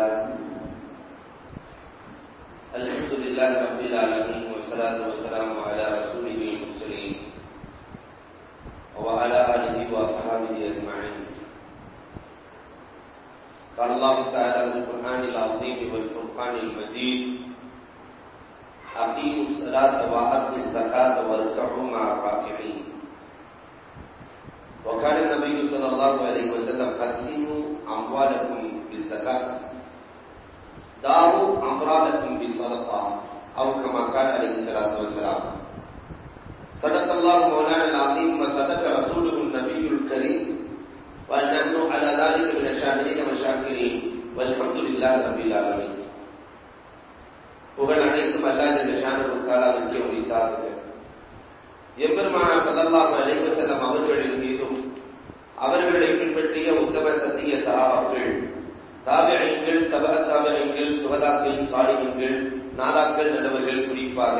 Islam Alhamdulillah Rabbil Alamin. Wa salatu தாபியங்கள் சாலிகன்கள் நாதாக்கள் நல்லவர்கள் குறிப்பாக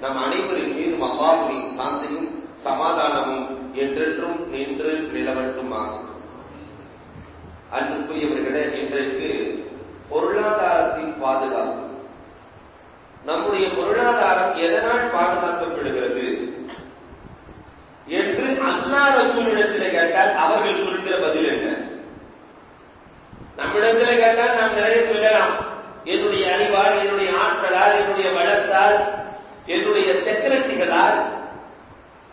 நம் அனைவரின் மீதும் அல்லாஹுவின் சாந்தியும் சமாதானமும் என்றென்றும் நின்று நிலவட்டுமாகும் அன்புக்குரியவர்களே இன்றைக்கு பொருளாதாரத்தின் பாதுகாப்பு. நம்முடைய பொருளாதாரம் எதனால் பாதுகாக்கப்படுகிறது? என்று அல்லா ரசூலிடத்தில் கேட்டால் அவர்கள் சொல்கிற பதில் என்ன? நம்மிடத்தில் கேட்டால் நாம் நிறைய சொல்லலாம். என்னுடைய அறிவால் என்னுடைய ஆற்றலால் என்னுடைய வளத்தால் என்னுடைய செக்ரட்டரிகளால்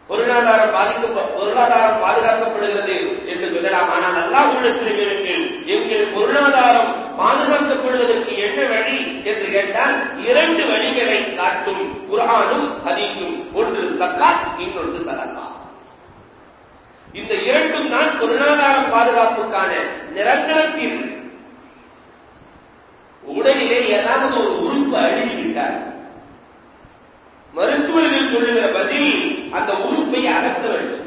பொருளாதாரம் பாதிக்க பொருளாதாரம் பாதுகாக்கப்படுகிறது என்று சொல்லலாம். ஆனால் அல்லாஹ் உள்ளத்தில் கேளுங்கள் எங்கள் பொருளாதாரம் பாதுகாக்கப்படுவதற்கு என்ன வழி என்று கேட்டால் இரண்டு வழிகளை காட்டும் குரானும் ஹதீஸும். ஒன்று சக்காத் இன்னொன்று சதகா இந்த இரண்டும் தான் பொருளாதார பாதுகாப்புக்கான நிரந்தரத்தின் உடலிலே ஏதாவது ஒரு உறுப்பு அழுகிவிட்டார் மருத்துவர்கள் சொல்லுகிற பதில் அந்த உறுப்பை அகற்ற வேண்டும்.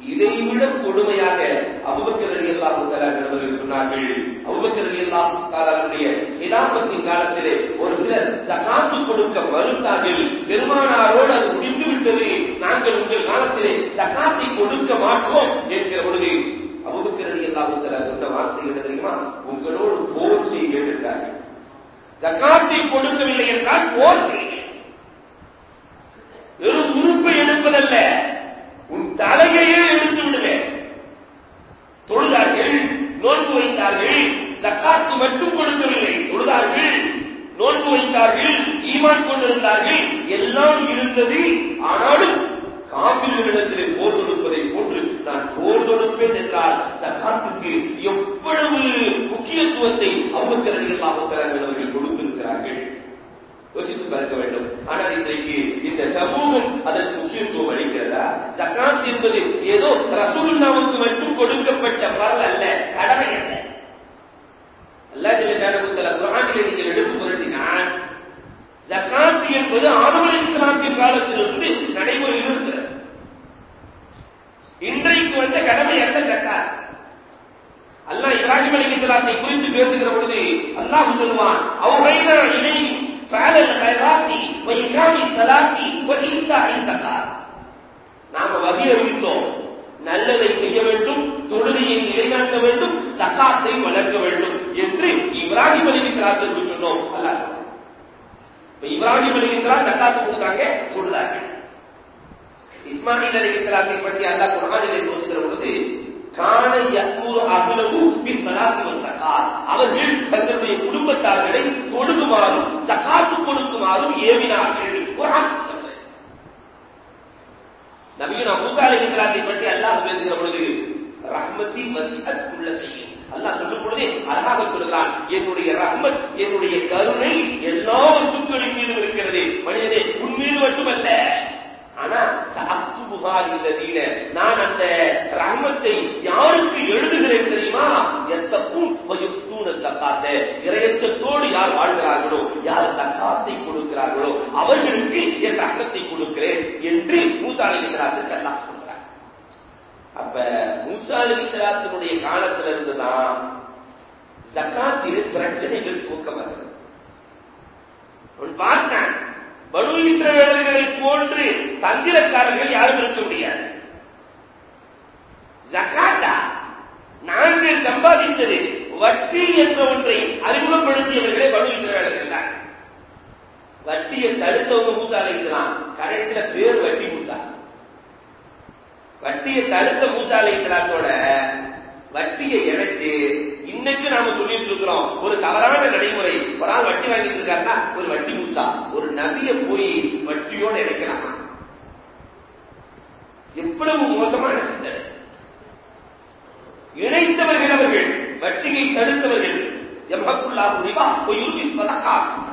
இதைவிட கொடுமையாக அபுபக்கர் அலி அல்லா அவர்கள் சொன்னார்கள். அபுபக்கர் அலி அல்லா தாலாவுடைய காலத்திலே ஒரு சிலர் சகாத்து கொடுக்க மறுத்தார்கள். பெருமானாரோடு அது முடிந்துவிட்டது. நாங்கள் உங்கள் காலத்திலே சகாத்தை கொடுக்க மாட்டோம் என்கிற பொழுது அபுபக்கர் எல்லாம் சொன்ன வார்த்தை என்ன தெரியுமா? உங்களோடு போர் செய்வேன் என்றார்கள் ஜக்காத்தை கொடுக்கவில்லை நபியுனா மூசா அலைஹிஸ்ஸலாத்தை பற்றி அல்லாஹ் பேசுகிற பொழுது ரஹ்மத்தி வசிஅத் குல்ல செய்யும் அல்லாஹ் சொல்லும் பொழுது அழகாக சொல்கிறான் என்னுடைய ரஹ்மத் என்னுடைய கருணை எல்லா வஸ்துக்களின் மீதும் இருக்கிறது. மனிதனே உன் மீது மட்டுமல்ல. ஆனா சாத்துபுகா இல்லதீன நான் அந்த ரஹ்மத்தை யாருக்கு எழுதுகிறேன் தெரியுமா? எத்தக்கும் வயுத்தூன சக்காத்த இரையச்சத்தோடு யார் வாழ்கிறார்களோ யார் தக்காத்தை கொடுக்கிறார்களோ அவர்களுக்கு கொடுக்கிறேன் என்று மூசா அலிசலாத்துக்கு அல்லா சொல்றார் அப்ப மூசா அலிசலாத்தினுடைய காலத்துல இருந்துதான் ஜக்காத்தின் பிரச்சனைகள் தூக்கமாகிறது அவன் பார்த்தான். பனு இஸ்ரவேலர்களை போன்று தந்திரக்காரர்கள் யாரும் இருக்க முடியாது. ஜக்காத்தா? நாங்கள் சம்பாதித்தது வட்டி என்ற ஒன்றை அறிமுகப்படுத்தியவர்களே பனு இஸ்ரவேலர்கள் தான். வட்டியை தடுத்தவங்க மூசா அழைக்கலாம் கடைசியில பேர் வட்டி மூசா. வட்டியை தடுத்த மூசா அழைக்கலாத்தோட வட்டியை இணைச்சு இன்னைக்கு நாம சொல்லிட்டு இருக்கிறோம். ஒரு தவறான நடைமுறை. ஒரு ஆள் வட்டி வாங்கிட்டு இருக்காருன்னா ஒரு வட்டி மூசா. ஒரு நபிய போய் வட்டியோட இணைக்கலாமா? எவ்வளவு மோசமான சிந்தனை. இணைத்தவர்கள் அவர்கள் வட்டியை தடுத்தவர்கள். எம்மக்குள்ளாகும் ரிபா பொய்யுருவி சதக்கா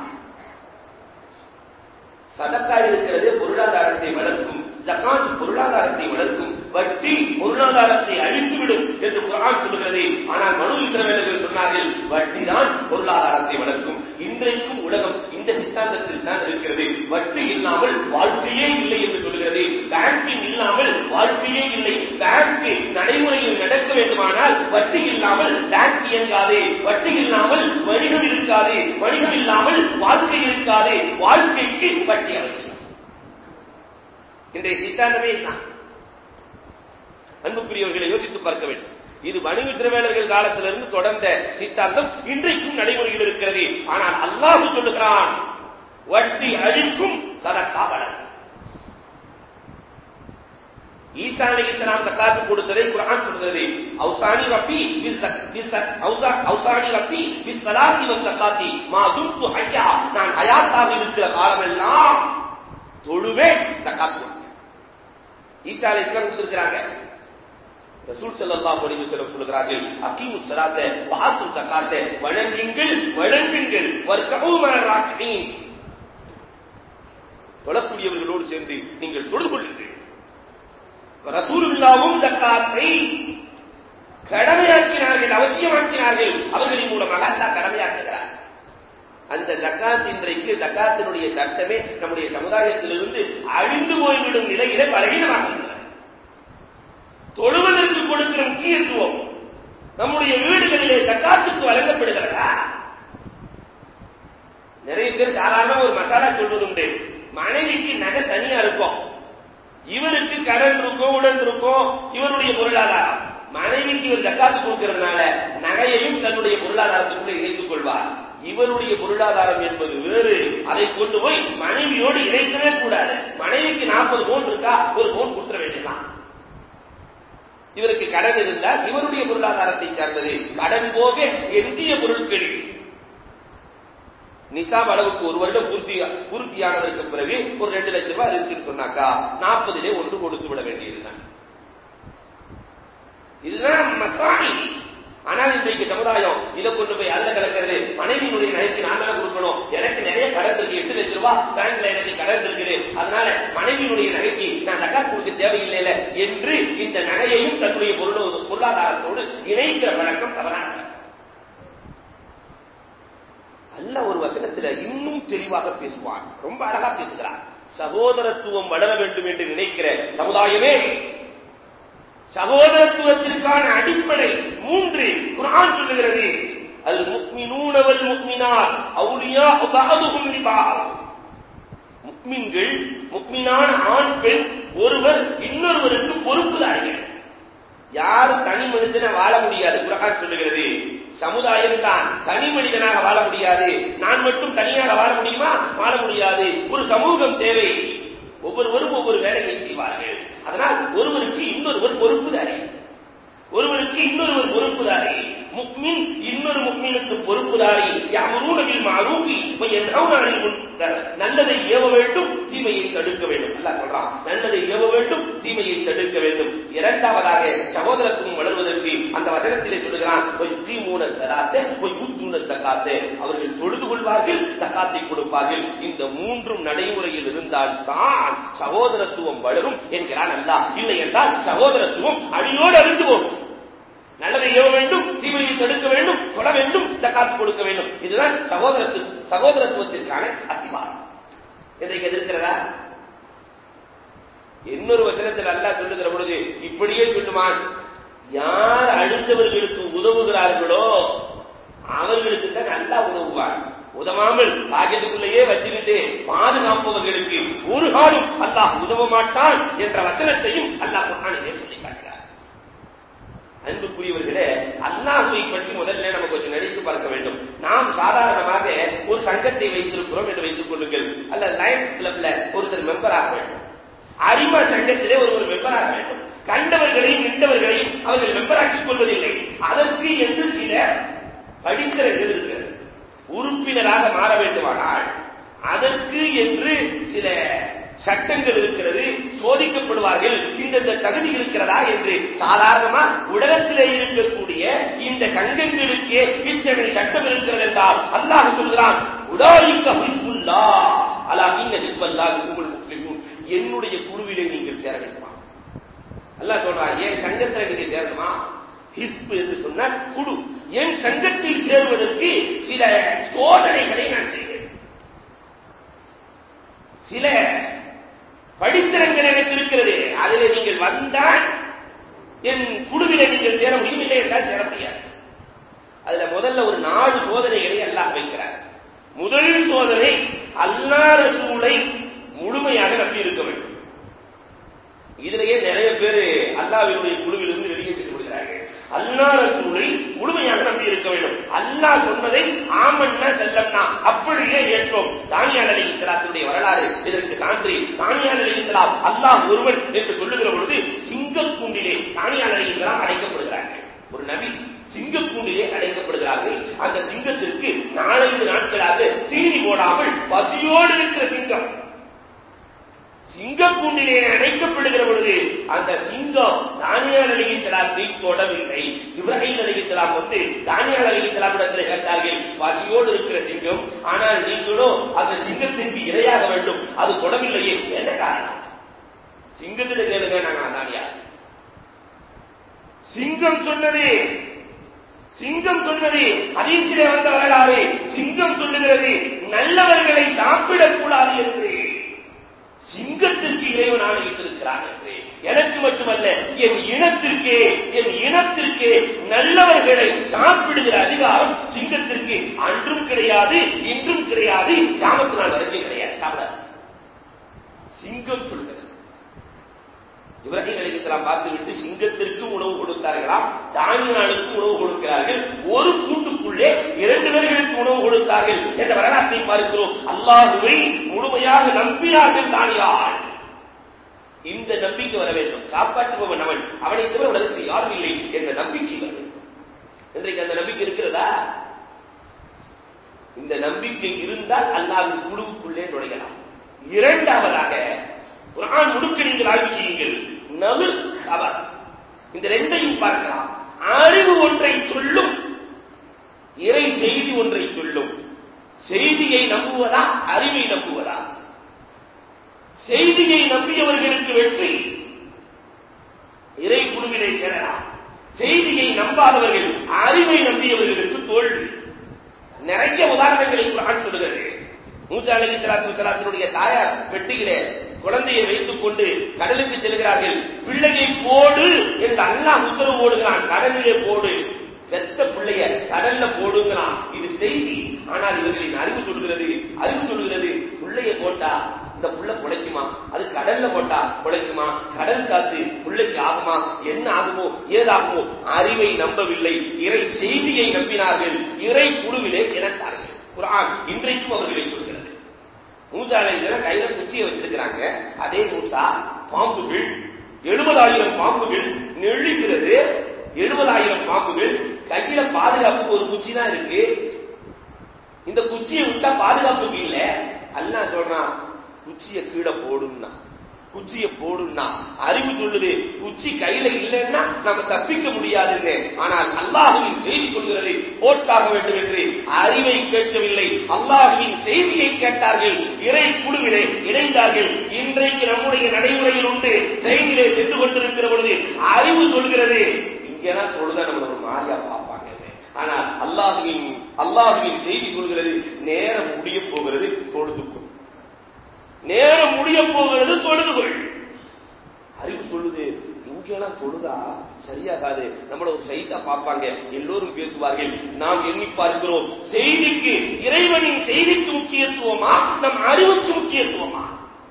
சதக்கா இருக்கிறது பொருளாதாரத்தை வளர்க்கும். ஜகாத் பொருளாதாரத்தை வளர்க்கும். வட்டி பொருளாதாரத்தை அழித்துவிடும் என்று குரான் சொல்கிறது ஆனால் மனு இஸ்ரவேலர்கள் சொன்னார்கள் வட்டிதான் பொருளாதாரத்தை வளர்க்கும். இன்றைக்கும் உலகம் சித்தாந்தத்தில் தான் இருக்கிறது. வட்டி இல்லாமல் வாழ்க்கையே இல்லை என்று சொல்கிறது பேங்கிங் இல்லாமல் வாழ்க்கையே இல்லை. பேங்க் நடைமுறையில் நடக்க வேண்டுமானால் வட்டி இல்லாமல் பேங்க் இயங்காது. வட்டி இல்லாமல் வணிகம் இருக்காது. வணிகம் இல்லாமல் வாழ்க்கை இருக்காது. வாழ்க்கைக்கு வட்டி அவசியம். இன்றைய சித்தாந்தமே தான் அன்புக்குரியவர்களை யோசித்து பார்க்க வேண்டும். இது வணிக திரவேலர்கள் காலத்திலிருந்து தொடர்ந்த சித்தாந்தம் இன்றைக்கும் நடைமுறையில் இருக்கிறது. ஆனால் அல்லாஹு சொல்லுகிறான் வட்டி அழிக்கும் சதக்கா வழங்கும் ஈசா அலி இஸ்லாம் சக்காத்து கொடுத்ததை குரான் சொல்கிறது. அவுசானி ரப்பி அவுசானி ரப்பி பிஸ் சலாத்தி வஸ் சக்காத்தி. மா தும்து ஐயா நான் ஹயாத்தாக இருக்கிற காலமெல்லாம் தொழுவேன் சக்காத் கொடுப்பேன் ஈசா அலி இஸ்லாம் கொடுத்திருக்கிறாங்க. ரசூல் ஸல்லல்லாஹு அலைஹி வஸல்லம் சொல்கிறார்கள் அகீமு ஸலாத்த வஆத்து ஸகாத்த வழங்குங்கள் வழங்குங்கள். வர்கூ மராக்கின் தொழக்கூடியவர்களோடு சேர்ந்து நீங்கள் தொழுது கொள்ளுங்கள். ரசூலுல்லாவும் ஜக்காத்தை கடமையாக்கினார்கள் அவசியமாக்கினார்கள். அவர்களின் மூலமாக அல்லா கடமையாக்குகிறார் அந்த ஜக்காத் இன்றைக்கு ஜக்காத்தினுடைய சட்டமே நம்முடைய சமுதாயத்திலிருந்து அழிந்து போய்விடும் நிலையிலே பலகீனமாகின்றன தொழுவதற்கு கொடுக்கிற முக்கியத்துவம் நம்முடைய வீடுகளிலே ஜக்காத்துக்கு வழங்கப்படுகிறதா? நிறைய பேர் சாதாரண ஒரு மசாலா சொல்வதுண்டு. மனைவிக்கு நகை தனியா இருக்கும். இவருக்கு கடன் இருக்கும் உடன் இருக்கும் இவருடைய பொருளாதாரம். மனைவிக்கு இவர் ஜக்காத்து கொடுக்கிறதுனால நகையையும் தன்னுடைய பொருளாதாரத்துக்குள்ள இணைத்துக் கொள்வார். இவருடைய பொருளாதாரம் என்பது வேறு. அதை கொண்டு போய் மனைவியோடு இணைக்கவே கூடாது. மனைவிக்கு நாற்பது பவுன் இருக்கா ஒரு பவுன் கொடுத்துட வேண்டியதான் இவருக்கு கடன் இருந்தால் இவருடைய பொருளாதாரத்தை சார்ந்தது. கடன் போக எஞ்சிய பொருட்கள். நிசாப் அளவுக்கு ஒரு வருடம் பூர்த்தி பூர்த்தியானதற்கு பிறகு ஒரு ரெண்டு லட்சம் ரூபாய் இருக்குன்னு சொன்னாக்கா நாற்பதிலே ஒன்று கொடுத்து விட வேண்டியதுதான். இதுதான் மசாணி ஆனால் இன்றைக்கு சமுதாயம் இதை கொண்டு போய் அதுல கலக்கிறது. மனைவியினுடைய நகைக்கு நான் தானே கொடுக்கணும். எனக்கு நிறைய கடன் இருக்கு. எட்டு லட்சம் ரூபாய் பேங்க்ல எனக்கு கடன் இருக்குது. அதனால மனைவியினுடைய நகைக்கு நான் ஜக்காத் கொடுக்க தேவையில்லை என்று இந்த நகையையும் தன்னுடைய பொருளாதாரத்தோடு இணைக்கிற வழக்கம் தவறான அல்ல ஒரு வசனத்துல இன்னும் தெளிவாக பேசுவான். ரொம்ப அழகா பேசுகிறான். சகோதரத்துவம் வளர வேண்டும் என்று நினைக்கிற சமுதாயமே சகோதரத்துவத்திற்கான அடிப்படை மூன்று குரான் சொல்லுகிறது. அல் முக்மினூனவல் முக்மினார் அவுலியா பகதுகும் லிபஅத் முக்மின்கள் முக்மினான ஆண் பெண் ஒருவர் இன்னொருவருக்கு பொறுப்புதார்கள் யாரும் தனி மனுஷனை வாழ முடியாது. குரான் சொல்லுகிறது. சமுதாயம் தான் தனி மனிதனாக வாழ முடியாது. நான் மட்டும் தனியாக வாழ முடியுமா? வாழ முடியாது. ஒரு சமூகம் தேவை. ஒவ்வொருவரும் ஒவ்வொரு வேலையை செய்வார்கள். அதனால் ஒருவருக்கு இன்னொருவர் பொறுப்புதாரி. ஒருவருக்கு இன்னொருவர் பொறுப்புதாரி. முக்மின் இன்னொரு முக்மீனுக்கு பொறுப்புதாரி. யாமரூன பில் மஅரூஃபி வ யன்ஹவுன அனில் முன்கர். நல்லதை ஏவ வேண்டும் தீமையை தடுக்க வேண்டும். அல்லாஹ் சொல்றான் நல்லதை ஏவ வேண்டும் தீமையை தடுக்க வேண்டும். இரண்டாவதாக சகோதரத்துவம் வளர்வதற்கு அந்த வசனத்திலே சொல்லுகிறான் யுத்தீமூன ஸலாத்தை யுத்தூன ஸகாத்தை அவர்கள் தொழுது கொள்வார்கள் சகாத்தை கொடுப்பார்கள். இந்த மூன்றும் நடைமுறையில் இருந்தால் தான் சகோதரத்துவம் வளரும் என்கிறான் அல்லாஹ். இல்லை என்றால் சகோதரத்துவம் அடியோடு அழிந்து போகும். நல்லதை ஏவ வேண்டும் தீமையை தடுக்க வேண்டும் தொட வேண்டும் சக்காத்து கொடுக்க வேண்டும். இதுதான் சகோதரத்து சகோதரத்துவத்திற்கான அஸ்திவாரம். இன்றைக்கு எதிர்க்கிறதா? இன்னொரு வசனத்தில் அல்லா சொல்லுகிற பொழுது இப்படியே சொல்லுமான். யார் அடுத்தவர்களுக்கு உதவுகிறார்களோ அவர்களுக்கு தான் நல்லா உதவுவார் உதவாமல் பாக்கெட்டுக்குள்ளேயே வச்சுக்கிட்டு பாதுகாப்பவர்களுக்கு ஒரு காலம் அல்லாஹ் உதவ மாட்டான் என்ற வசனத்தையும் அல்லாஹ் குர்ஆனிலே அன்புக்குரியவர்களே அல்லாஹுவை பற்றி முதல்ல நம்ம கொஞ்சம் நினைத்து பார்க்க வேண்டும். நாம் சாதாரணமாக ஒரு சங்கத்தை வைத்திருக்கிறோம் என்று வைத்துக் கொள்ளுங்கள். அல்ல லயன்ஸ் கிளப்ல ஒருத்தர் மெம்பர் ஆக வேண்டும். அரிமா சங்கத்திலே ஒருவர் மெம்பர் ஆக வேண்டும். கண்டவர்களையும் நின்றவர்களையும் அவர்கள் மெம்பராக்கிக் கொள்வதில்லை. அதற்கு என்று சில படித்தரங்கள் இருக்கிறது. உறுப்பினராக மாற வேண்டுமானால் அதற்கு என்று சில சட்டங்கள் இருக்கிறது சோதிக்கப்படுவார்கள். இந்த தகுதி இருக்கிறதா என்று சாதாரணமா உலகத்திலே இருக்கக்கூடிய இந்த சங்கங்களுக்கே இத்தனை சட்டம் இருக்கிறது என்றால் அல்லாஹ் சொல்கிறான் உலாயிக்க ஹிஸ்புல்லா. அலா இன்ன ஹிஸ்பல்லா உங்கள் முஸ்லிமும் என்னுடைய குழுவிலே நீங்கள் சேர வேண்டுமா? அல்லாஹ் சொல்றான் ஏன் சங்கத்தில் நீங்க சேரணுமா? ஹிஸ்பு என்று சொன்ன குழு. என் சங்கத்தில் சேருவதற்கு சில சோதனைகளை நான் செய்வேன். சில படித்தரங்கள் எனக்கு இருக்கிறது அதில் நீங்கள் வந்தால் என் குழுவில நீங்கள் சேர முடியும் இல்லை என்றால் சேர முடியாது. அதுல முதல்ல ஒரு நாலு சோதனைகளை அல்லாஹ் வைக்கிறார். முதல் சோதனை அல்லா ரசூலை முழுமையாக நம்பி இருக்க வேண்டும். இதுலயே நிறைய பேர் அல்லாவினுடைய குழுவிலிருந்து வெளியே அல்லா ரசூலை முழுமையாக நம்பி இருக்க வேண்டும். அல்லாஹ் சொன்னதை ஆமன்னா செல்லம்னா அப்படியே ஏற்றோம் தானியால் அலி இஸ்லாத்துடைய வரலாறு இதற்கு சான்று. தானியால் அலி இஸ்லாம் அல்லாஹ் ஒருவன் என்று சொல்லுகிற பொழுது சிங்கக்கூண்டிலே தானியால் அலி இஸ்லாம் அடைக்கப்படுகிறார்கள். ஒரு நபி சிங்கக்கூண்டிலே அடைக்கப்படுகிறார்கள். அந்த சிங்கத்திற்கு நாலஞ்சு நாட்களாக தீனி போடாமல் பசியோடு இருக்கிற சிங்கம். சிங்கக்கூண்டிலே அடைக்கப்படுகிற பொழுது அந்த சிங்கம் தானியால் அலி தொடவில்லை. இப்ராஹிம் அலி வந்து தானியால் அலி இஸ்லாம் கேட்டார்கள் பசியோடு இருக்கிற சிங்கம் ஆனால் நீங்களோ அந்த சிங்கத்திற்கு இரையாக வேண்டும் அது தொடவில்லையே. என்ன காரணம்? சிங்கத்தில் கேளுங்க நாங்க அதானியா. சிங்கம் சொன்னது சிங்கம் சொன்னது அதீசிலே வந்த வரலாறு சிங்கம் சொல்லுகிறது நல்லவர்களை சாப்பிடக்கூடாது என்று. சிங்கத்திற்கு இறைவன் ஆணையிட்டிருக்கிறான் என்று. எனக்கு மட்டுமல்ல என் இனத்திற்கே என் இனத்திற்கே நல்லவர்களை சாப்பிடுகிற அதிகாரம் சிங்கத்திற்கு அன்றும் கிடையாது இன்றும் கிடையாது. காமத்து நாள் வரைக்கும் கிடையாது. சாப்பிட சிங்கம் சொல்லுங்க ஜிப்ரஹீம் அலிகலாம் பார்த்து விட்டு சிங்கத்திற்கு உணவு கொடுத்தார்களாம் தானியனாளுக்கு உணவு கொடுக்கிறார்கள். ஒரு கூட்டுக்குள்ளே இரண்டு பேர்களுக்கு உணவு கொடுத்தார்கள் என்ற வரலாற்றை பார்க்கிறோம். அல்லாஹுவை முழுமையாக நம்பினார்கள் தானியாள் இந்த நம்பிக்கை வர வேண்டும். காப்பாற்றுபவன் அவன். அவனை தவிர உலகத்தில் யாரும் இல்லை என்ற நம்பிக்கை வர வேண்டும். இன்றைக்கு அந்த நம்பிக்கை இருக்கிறதா? இந்த நம்பிக்கை இருந்தால் அல்லாவின் குழுவுக்குள்ளே நுழையலாம். இரண்டாவதாக குரான் முழுக்க நீங்கள் ஆய்வு செய்யுங்கள். நலு அவர் இந்த ரெண்டையும் பார்க்கலாம். அறிவு ஒன்றை சொல்லும். இறை செய்தி ஒன்றை சொல்லும். செய்தியை நம்புவதா? அறிவை நம்புவதா? செய்தியை நம்பியவர்களுக்கு வெற்றி. இறை குழுவிலே சேரலாம். செய்தியை நம்பாதவர்கள் அறிவை நம்பியவர்களுக்கு தோல்வி. நிறைய உதாரணங்களை குரான் சொல்லுகிறது. மூசா அலி சலாத்து சலாத்தினுடைய தாயார் பெட்டியிலே குழந்தையை வைத்துக் கொண்டு கடலுக்கு செல்கிறார்கள். பிள்ளையை போடு என்று அல்லாஹ் உத்தரவு போடுகிறான். கடலிலே போடு. பெத்த பிள்ளைய கடல்ல போடுங்கிறான். இது செய்தி. ஆனால் இவர்களின் அறிவு சொல்கிறது அறிவு சொல்கிறது பிள்ளைய போட்டா இந்த புள்ள பிழைக்குமா? அது கடல்ல போட்டா பிழைக்குமா? கடல் காத்து பிள்ளைக்கு ஆகுமா? என்ன ஆகுமோ? ஏதாகுமோ? அறிவை நம்பவில்லை. இறை செய்தியை நம்பினார்கள். இறை குழுவிலே இணைத்தார்கள் குரான் இன்றைக்கும் அவர்களை சொல்லு மூசாலை கையில குச்சியை வச்சிருக்கிறாங்க. அதே மூசா பாம்புகள் எழுபதாயிரம் பாம்புகள் நெழிக்கிறது எழுபதாயிரம் பாம்புகள் கையில பாதுகாப்புக்கு ஒரு குச்சி தான் இருக்கு. இந்த குச்சியை விட்டா பாதுகாப்புக்கு இல்ல. அல்லா சொல்றான் குச்சியை கீழே போடும்னா. குச்சிய போடும்னா அறிவு சொல்லுது குச்சி கையில இல்லைன்னா நம்ம தப்பிக்க முடியாதுன்னு. ஆனால் அல்லாஹுவின் செய்தி சொல்கிறது போட்டாக வேண்டும் என்று அறிவை கேட்கவில்லை. அல்லாஹுவின் செய்தியை கேட்டார்கள் இறை குழுவிலே இணைந்தார்கள். இன்றைக்கு நம்முடைய நடைமுறையில் உண்டு. ட்ரெயினிலே சென்று கொண்டிருக்கிற பொழுது அறிவு சொல்கிறது. இங்கெல்லாம் தொழுத நம்ம ஒரு மாதிரியா பார்ப்பாங்க. ஆனால் அல்லாஹுவின் அல்லாஹுவின் செய்தி சொல்கிறது நேரம் முடிய போகிறது தொழுதுக்கும். நேரம் முடிய போகிறது தொழுதுகள் அறிவு சொல்லுது இங்கெல்லாம் தொழுதா சரியாகாது. நம்மள ஒரு சைஸா பார்ப்பாங்க. எல்லோரும் பேசுவார்கள் நாம் எண்ணி பார்க்கிறோம். செய்திக்கு இறைவனின் செய்திக்கு முக்கியத்துவமா? நம் அறிவுக்கு முக்கியத்துவமா?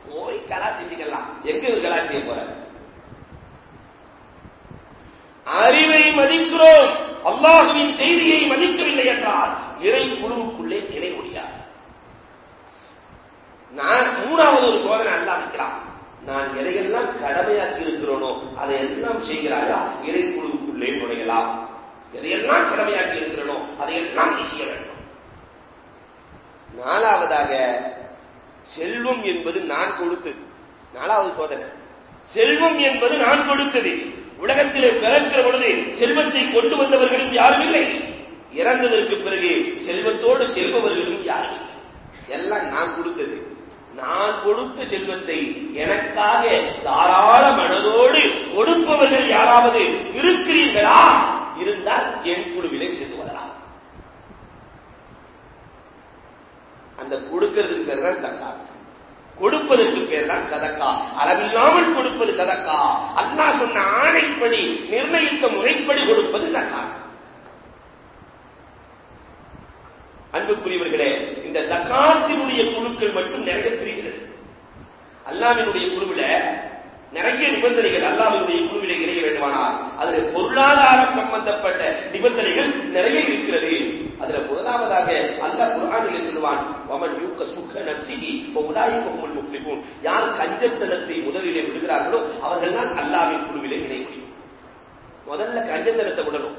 போய் கலா செஞ்சுக்கலாம் எங்க கலா செய்ய போற? அறிவை மதிக்கிறோம். அல்லாஹுவின் செய்தியை மதிக்கவில்லை என்றால் இறை குழுவுக்குள்ளே இணை முடியாது நான் மூணாவது ஒரு சோதனை அல்ல அமைக்கலாம் நான் எதையெல்லாம் கடமையாக்கி இருக்கிறோனோ அதையெல்லாம் செய்கிறாயா? இறை குழுவுக்குள்ளே நுழையலாம். எதையெல்லாம் கடமையாக்கி இருக்கிறனோ அதையெல்லாம் நீ செய்ய வேண்டும். நாலாவதாக செல்வம் என்பது நான் கொடுத்தது. நாலாவது சோதனை. செல்வம் என்பது நான் கொடுத்தது. உலகத்திலே பிறக்கிற பொழுது செல்வத்தை கொண்டு வந்தவர்களும் யாரும் இல்லை. இறந்ததற்கு பிறகு செல்வத்தோடு செல்பவர்களும் யாரும் இல்லை. எல்லாம் நான் கொடுத்தது. நான் கொடுத்த செல்வத்தை எனக்காக தாராள மனதோடு கொடுப்பவர்கள் யாராவது இருக்கிறீர்களா? இருந்தால் என் குழுவிலே சென்று வரலாம் அந்த கொடுக்கிறதுக்கு பேர் தான் தக்காத்து கொடுப்பதற்கு பேர் தான் சதக்கா. அளவில்லாமல் கொடுப்பது சதக்கா. அல்லாஹ் சொன்ன ஆணைப்படி நிர்ணயித்த முறைப்படி கொடுப்பது தக்காத் அன்புக்குரியவர்களே இந்த தக்காத்தினுடைய குழுக்கள் மட்டும் நிறைய பிரிகிறது. அல்லாவினுடைய குழுவில நிறைய நிபந்தனைகள் அல்லாவினுடைய குழுவில இணைய வேண்டுமானால் அதுல பொருளாதாரம் சம்பந்தப்பட்ட நிபந்தனைகள் நிறைய இருக்கிறது. அதுல முதலாவதாக அல்லாஹ் குர்ஆனிலே சொல்லுவான் வமன் யூக்க சுக்க நப்சிஹி ஃபஉலாயிக ஹுமுல் முஃப்லிஹூன். யார் கஞ்சத்தனத்தை முதலிலே விடுகிறார்களோ அவர்கள் தான் அல்லாஹ்வின் குழுவிலே இணைய முடியும் முதல்ல கஞ்சத்தனத்தை விடணும்.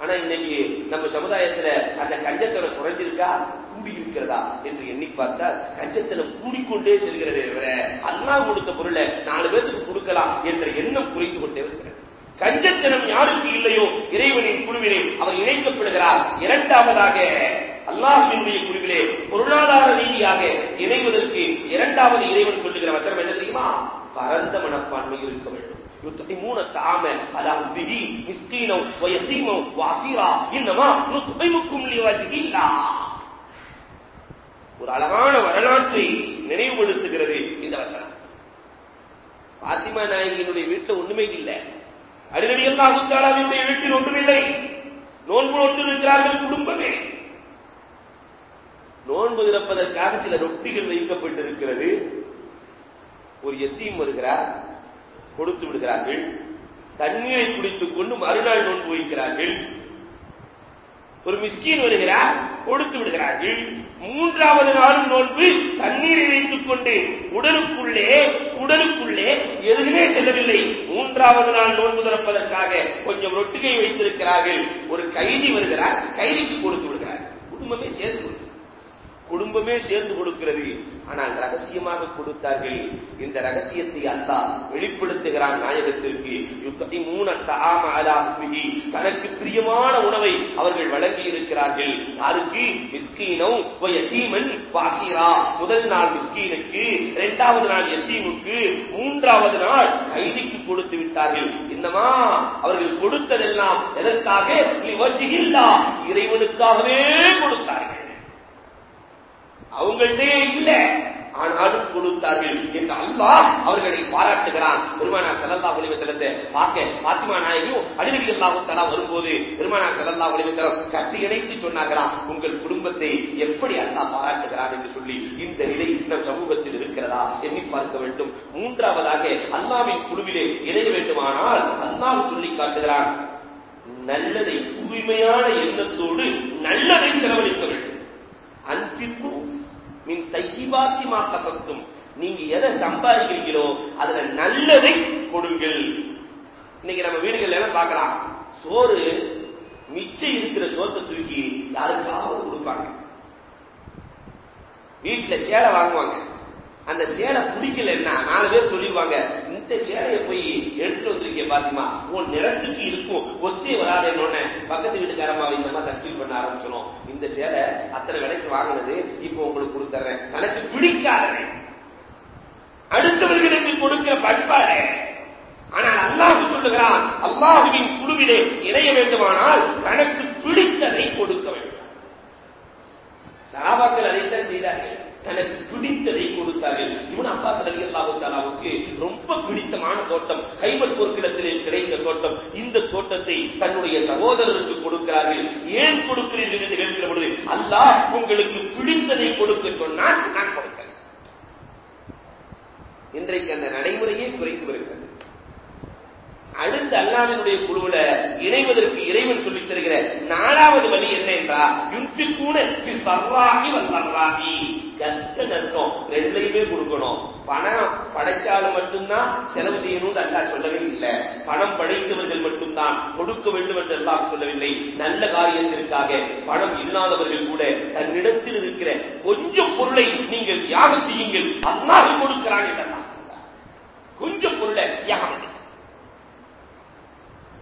ஆனா இன்னைக்கு நம்ம சமுதாயத்துல அந்த கஞ்சத்தனம் குறைஞ்சிருக்கா? கூடி இருக்கிறதா என்று எண்ணி பார்த்தா கஞ்சத்தனம் கூடிக்கொண்டே செல்கிறதே தவிர அல்லாஹ் கொடுத்த பொருளை நாலு பேருக்கு கொடுக்கலாம் என்ற எண்ணம் குறைந்து கொண்டே இருக்கிறது கஞ்சத்தனம் யாருக்கு இல்லையோ? இறைவனின் குழுவிலே அவர் இணைக்கப்படுகிறார். இரண்டாவதாக அல்லாஹினுடைய குழுவிலே பொருளாதார ரீதியாக இணைவதற்கு இரண்டாவது இறைவன் சொல்லுகிற வசனம் என்ன தெரியுமா? பரந்த மனப்பான்மை இருக்க வேண்டும். يطعمون الطعام على حبه مسكينا ويتيما وعسيرا انما نطعمكم لوجه الله ஒரு அழகான வரலாற்றை நினைவுபடுத்துகிறது இந்த வசனம் பாத்திமா நாயகியினுடைய வீட்டில் ஒண்ணுமே இல்லை அடிக்கடி எல்லாம் அகுத்தாளாவினுடைய வீட்டில் ஒன்றுமில்லை நோன்பு ஒன்று இருக்கிறார்கள் குடும்பமே நோன்பு திறப்பதற்காக சில ரொட்டிகள் வைக்கப்பட்டிருக்கிறது ஒரு எத்தியும் வருகிறார் கொடுத்து விடுகிறார்கள். தண்ணீரை குடித்துக் கொண்டு மறுநாள் நோன்பு வைக்கிறார்கள். ஒரு மிஸ்கின் வருகிறார் கொடுத்து விடுகிறார்கள். மூன்றாவது நாளும் நோன்பு தண்ணீரை வைத்துக் கொண்டு உடலுக்குள்ளே உடலுக்குள்ளே எதுவுமே செல்லவில்லை. மூன்றாவது நாள் நோன்பு திறப்பதற்காக கொஞ்சம் ரொட்டுகை வைத்திருக்கிறார்கள். ஒரு கைதி வருகிறார் கைதிக்கு கொடுத்து விடுகிறார். குடும்பமே சேர்ந்து குடும்பமே சேர்ந்து கொடுக்கிறது. ஆனால் ரகசியமாக கொடுத்தார்கள். இந்த ரகசியத்தை அல்லாஹ் வெளிப்படுத்துகிறான் நாயகத்திற்கு. யுக்தி மூணத்தாம தனக்கு பிரியமான உணவை அவர்கள் வழங்கி இருக்கிறார்கள் யாருக்கு? மிஸ்கீனோ எத்தீமன் வாசிரா முதல் நாள் மிஸ்கீனுக்கு இரண்டாவது நாள் எத்தீமுக்கு மூன்றாவது நாள் கைதிக்கு கொடுத்து விட்டார்கள். என்னமா? அவர்கள் கொடுத்ததெல்லாம் எதற்காக? இல்லா இறைவனுக்காகவே கொடுத்தார்கள். அவங்கள்டே இல்லை. ஆனாலும் கொடுத்தார்கள் என்று அல்லாஹ் அவர்களை பாராட்டுகிறான். பெருமானா சல்லல்லா ஒளிவசலத்தை பார்க்க பாத்திமா நாயகியும் அடிநடி அல்லாஹு தலா வரும்போது பெருமானா சல்லல்லா ஒளிவசலம் கட்டி இணைத்து சொன்னார்களா உங்கள் குடும்பத்தை எப்படி அல்லாஹ் பாராட்டுகிறான்? என்று சொல்லி இந்த நிலை இன்னும் சமூகத்தில் இருக்கிறதா எண்ணி பார்க்க வேண்டும். மூன்றாவதாக அல்லாவின் குழுவிலே இணைய வேண்டுமானால் அல்லாஹ் சொல்லி காட்டுகிறான் நல்லதை தூய்மையான எண்ணத்தோடு நல்லதை செலவழிக்க வேண்டும். அன்பிற்கும் மின் தையிபாத்தி மா கசத்தும் நீங்க எதை சம்பாதிக்கிறீங்களோ அதுல நல்லதை கொடுங்கள். இன்னைக்கு நம்ம வீடுகள் எல்லாம் பார்க்கலாம். சோறு மிச்சம் இருக்கிற சோத்தை தூக்கி யாருக்காவது கொடுப்பாங்க. வீட்டுல சேலை வாங்குவாங்க. அந்த சேலை பிடிக்கலன்னா நாலு பேர் சொல்லிடுவாங்க இந்த சேலையை போய் எடுத்துட்டு வந்திருக்கே பாத்திமா உன் நிறத்துக்கு இருக்கும் ஒத்தே வராதேன்னு பக்கத்து வீட்டுக்காரமா இந்த மாதிரி கஷ்டம் பண்ண ஆரம்பிச்சோம் இந்த சேலை அத்தனை விலைக்கு வாங்கினது இப்போ உங்களுக்கு கொடுத்துறேன் தனக்கு பிடிக்காதே அடுத்தவர்களுக்கு கொடுக்கிற பண்பாடு. ஆனால் அல்லாஹு சொல்லுகிறான் அல்லாஹுவின் குழுவிலே இணைய வேண்டுமானால் தனக்கு பிடித்ததை கொடுக்க வேண்டும். சாபாக்கள் அதைத்தான் செய்தார்கள். தனக்கு பிடித்ததை கொடுத்தார்கள். இவன் அப்பாஸ் அலி ரொம்ப பிடித்தமான தோட்டம். கைபர் போர்க்கிடத்திலே கிடைத்த தோட்டம். இந்த தோட்டத்தை தன்னுடைய சகோதரருக்கு கொடுக்கிறார்கள். ஏன் கொடுக்கிறீர்கள் என்று கேட்கிற பொழுது அல்லாஹ் உங்களுக்கு பிடித்ததை கொடுக்க சொன்னால் நான் கொடுக்கிறேன் இன்றைக்கு அந்த நடைமுறையே குறைந்து வருகிறது. அடுத்த அல்லாவினுடைய குழுவுல இணைவதற்கு இறைவன் சொல்லித் தருகிற என்றா யுன்பிக்கூன சர்ராகி வல்லர்ராகி கஷ்ட நஷ்டம் ரெண்டுலையுமே கொடுக்கணும். பணம் படைச்சாலும் மட்டும்தான் செலவு செய்யணும்னு அல்லா சொல்லவே இல்லை. பணம் படைத்தவர்கள் மட்டும்தான் கொடுக்க வேண்டும் என்று எல்லாம் சொல்லவில்லை. நல்ல காரியத்திற்காக பணம் இல்லாதவர்கள் கூட தன்னிடத்தில் இருக்கிற கொஞ்சம் பொருளை நீங்கள் தியாகம் செய்யுங்கள். அல்லாஹ் கொடுக்கிறான் என்றெல்லாம் கொஞ்சம் பொருளை தியாகம்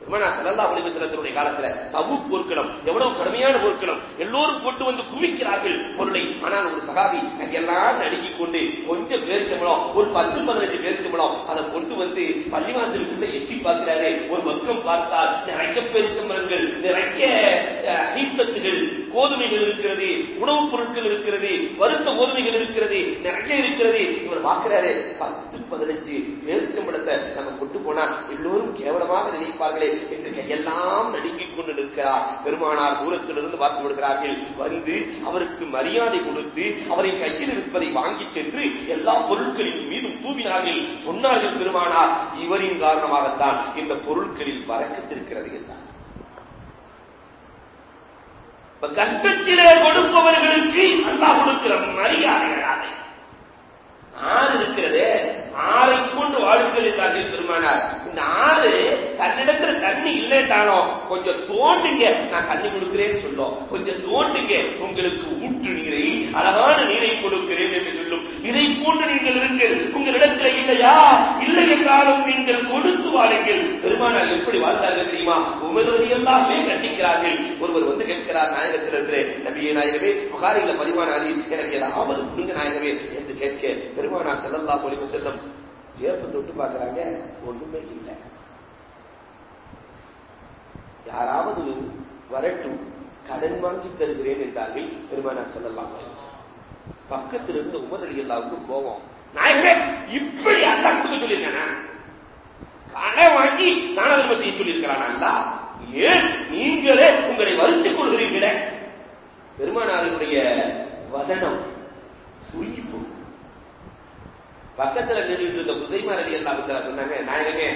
பெருமானா சல்லல்லா ஒளிவு செல்லத்தினுடைய காலத்துல தவு போர்க்களம் எவ்வளவு கடுமையான போர்க்களம் எல்லோரும் கொண்டு வந்து குவிக்கிறார்கள். பொருளை. ஆனால் ஒரு சகாபி எல்லாம் நடுக்கிக் கொண்டு கொஞ்சம் பேரிச்சம்பளம் ஒரு பத்து பதினஞ்சு பேரிச்சம்பளம் அதை கொண்டு வந்து பள்ளிவாசலுக்குள்ள எட்டி பார்க்கிறாரு. ஒரு பக்கம் பார்த்தால் நிறைய பேரிச்சம்பளங்கள் நிறைய ஹீத்தத்துகள் கோதுமைகள் இருக்கிறது உணவுப் பொருட்கள் இருக்கிறது வருத்த கோதுமைகள் இருக்கிறது நிறைய இருக்கிறது. இவர் பார்க்கிறாரு பத்து பத்து பதினஞ்சு பேரிச்சம்பளத்தை நம்ம கொண்டு போனா எல்லோரும் கேவலமாக நினைப்பார்களே என்று கையெல்லாம் நடுங்கிக் கொண்டு நிற்கிறார். பெருமானார் தூரத்திலிருந்து பார்த்து விடுகிறார்கள் வந்து அவருக்கு மரியாதை கொடுத்து அவரை கையில் இருப்பதை வாங்கி சென்று எல்லா பொருட்களின் மீதும் தூவினார்கள். சொன்னார்கள் பெருமானார் இவரின் காரணமாகத்தான் இந்த பொருட்களில் வரக்கத்திருக்கிறது என்றார். கஷ்டத்திலே கொடுப்பவர்களுக்கு அல்லா கொடுக்கிற மரியாதைகளாக நான் இருக்கிறதே. ஆறை கொண்டு வாழுங்கள் என்றார்கள் பெருமானார். இந்த ஆறு தன்னிடத்துல தண்ணி இல்லைட்டானோ கொஞ்சம் தோண்டுங்க. நான் தண்ணி கொடுக்கிறேன்னு சொல்லும். கொஞ்சம் தோண்டுங்க. உங்களுக்கு ஊற்று நீரை அழகான நீரை கொடுக்கிறேன் என்று சொல்லும். இதை போன்று நீங்கள் இருங்கள் உங்களிடத்துல இல்லையா? இல்லை என்றாலும் நீங்கள் கொடுத்து வாழுங்கள் பெருமானார் எப்படி வாழ்ந்தார்கள் தெரியுமா? உமது எல்லாமே கண்டிக்கிறார்கள். ஒருவர் வந்து கேட்கிறார் நாயகத்தில் இருக்கிற நபிய நாயகமே புகாரில பதிவான அலி எனக்கு ஏதாவது கொடுங்க நாயகமே என்று கேட்க பெருமானார் செல்லல்லா பொலிவு செல்லும் சேப்பு தொட்டு பார்க்கிறாங்க ஒண்ணுமே இல்லை. யாராவது வரட்டும் கடன் வாங்கி தருகிறேன் என்றார்கள் பெருமானார் செல்லலாம் பக்கத்தில் இருந்து உமரடி எல்லாருக்கும் கோபம். நாயகமே இப்படி அல்லா கொடுக்க சொல்லியிருக்கானா? கடன் வாங்கி தானதர்மம் செய்ய சொல்லியிருக்கிறான் அல்லா? ஏன் நீங்களே உங்களை வருத்திக் கொள்கிறீர்களே? பெருமானாருடைய வதனம் சுருங்கி போகும் பக்கத்துல நின்று இருந்த குசைமா ரதி அல்லா சொன்னாங்க நாயகமே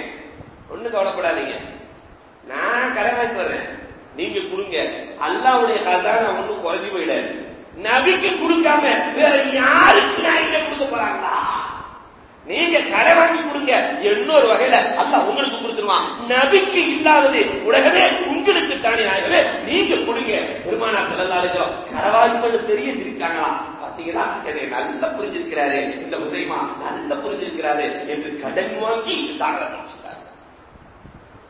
ஒண்ணு கவலைப்படாதீங்க. நான் கடை வாங்கிட்டு வர்றேன். நீங்க கொடுங்க. அல்லாவுடைய கதான ஒண்ணும் குறைஞ்சு போயிடாது நபிக்கு கொடுக்காம வேற யாருக்கு நாயக கொடுக்க போறாங்களா? நீங்க கடை வாங்கி கொடுங்க. இன்னொரு வகையில அல்ல உங்களுக்கு கொடுத்துருவான். நபிக்கு இல்லாதது உலகமே உங்களுக்கு தானே நாயகமே நீங்க கொடுங்க பெருமானா செல்லாலேஜோ கடை வாங்கி தெரிய சிரிச்சாங்களாம் பாத்தீங்களா என்னை நல்லா புரிஞ்சிருக்கிறாரு இந்த உசைமா நல்ல புரிஞ்சிருக்கிறாரு என்று கடன் வாங்கி தாராளம்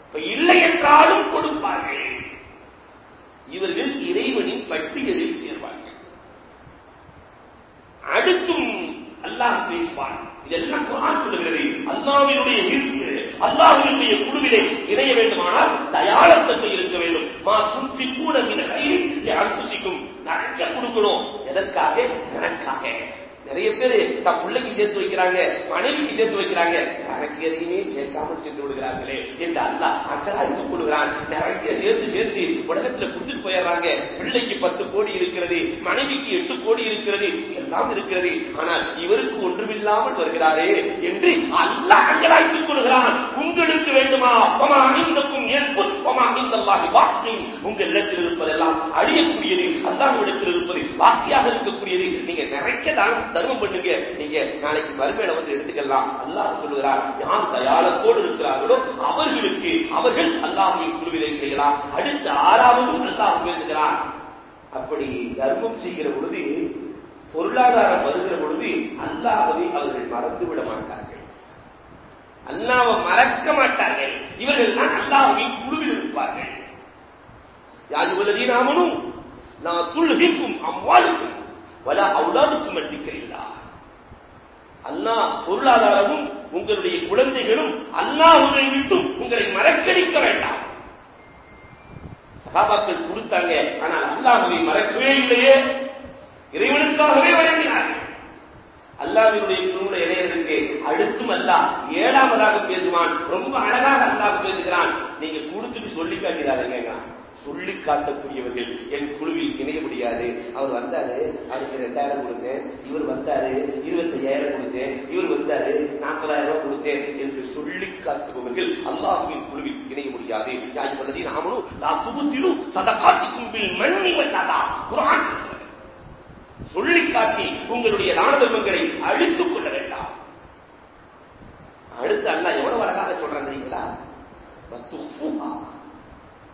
இப்ப இல்லை என்றாலும் கொடுப்பார்கள். இவர்கள் இறைவனின் பட்டியலில் சேர்வார்கள். அடுத்தும் அல்லாஹ் பேசுவான். இதெல்லாம் குரான் சொல்லுகிறது. அல்லாவினுடைய ஹிஸ்பு அல்லாஹ்வினுடைய குழுவிலே இணைய வேண்டுமானால் தயாளத்தன்மை இருக்க வேண்டும். மா குன்சி கூட மின் கயிறு அன்புசிக்கும் நிறைய கொடுக்கணும். எதற்காக? எனக்காக. நிறைய பேர் தன் பிள்ளைக்கு சேர்த்து வைக்கிறாங்க மனைவிக்கு சேர்த்து வைக்கிறாங்க. தனக்கு எதையுமே சேர்க்காமல் சென்று விடுகிறார்களே என்று அல்ல அக்கடா இது கொடுக்கிறான் நிறைய சேர்த்து சேர்த்து உலகத்துல கொடுத்துட்டு போயிடுறாங்க. பிள்ளைக்கு பத்து கோடி இருக்கிறது மனைவிக்கு எட்டு கோடி இருக்கிறது எல்லாம் இருக்கிறது. ஆனால் இவருக்கு ஒன்றுமில்லாமல் வருகிறாரே என்று அல்ல அங்கலாய்த்துக் கொள்கிறான். உங்களுக்கு வேண்டுமா? ஒமா அணிந்தக்கும் என்பும் ஒமா அணிந்தல்லாஹி வாக்கின் உங்க இடத்தில் இருப்பதெல்லாம் அழியக்கூடியது அல்லாஹ் இடத்தில் இருப்பது வாக்கியாக இருக்கக்கூடியது. நீங்க நிறைய தான் தர்மம் பண்ணுங்க. நீங்க நாளைக்கு மறுமையில வந்து எடுத்துக்கலாம். அல்லாஹ் சொல்லுகிறார் யார் தயாளத்தோடு இருக்கிறார்களோ அவர்களுக்கு அவர்கள் அல்லாஹின் குழுவிலே கிடைக்கலாம். அடுத்த ஆறாவது அல்லாஹ் பேசுகிறார் அப்படி தர்மம் செய்கிற பொழுது பொருளாதாரம் வருகிற பொழுது அல்லாஹவை அவர்கள் மறந்து விட மாட்டார்கள். அல்லாவை மறக்க மாட்டார்கள். இவர்கள் தான் அல்லாஹின் குழுவில் இருப்பார்கள். யாரு நாமனும் நான் துல்கிக்கும் அம்மாளுக்கும் வல அவுலாதுக்கும் அடிக்கிறேன் அல்லாஹ் பொருளாதாரமும் உங்களுடைய குழந்தைகளும் அல்லாஹுவை விட்டும் உங்களை மறக்கடிக்க வேண்டாம். சகாபாக்கள் கொடுத்தாங்க ஆனால் அல்லாஹுவை மறக்கவே இல்லையே. இறைவனுக்காகவே வழங்கினார்கள் அல்லாவினுடைய குழுவுல இணையருக்கு அடுத்தும் அல்லாஹ் ஏழாவதாக பேசுவான். ரொம்ப அழகாக அல்லாஹ் பேசுகிறான். நீங்க கொடுத்துட்டு சொல்லி காட்டிடாதீங்க சொல்லி காட்டக்கூடியவர்கள் என் குழுவில் இணைய முடியாது. அவர் வந்தாரு அதுக்கு ரெண்டாயிரம் கொடுத்தேன். இவர் வந்தாரு இருபத்தி ஐயாயிரம் கொடுத்தேன். இவர் வந்தாரு நாற்பதாயிரம் ரூபாய் கொடுத்தேன். என்று சொல்லி காட்டுபவர்கள் அல்லாஹுவின் குழுவில் இணைய முடியாது. யாருவல்லதி நாமனும் நான் துபுத்திலும் சதகாட்டிக்கும் பில் மண்ணி வந்தாதா குரான் சொல்லி காட்டி உங்களுடைய தான அழித்துக் கொள்ள வேண்டாம். அடுத்து அண்ணா எவ்வளவு அழகாக சொல்றான் தெரியுங்களா?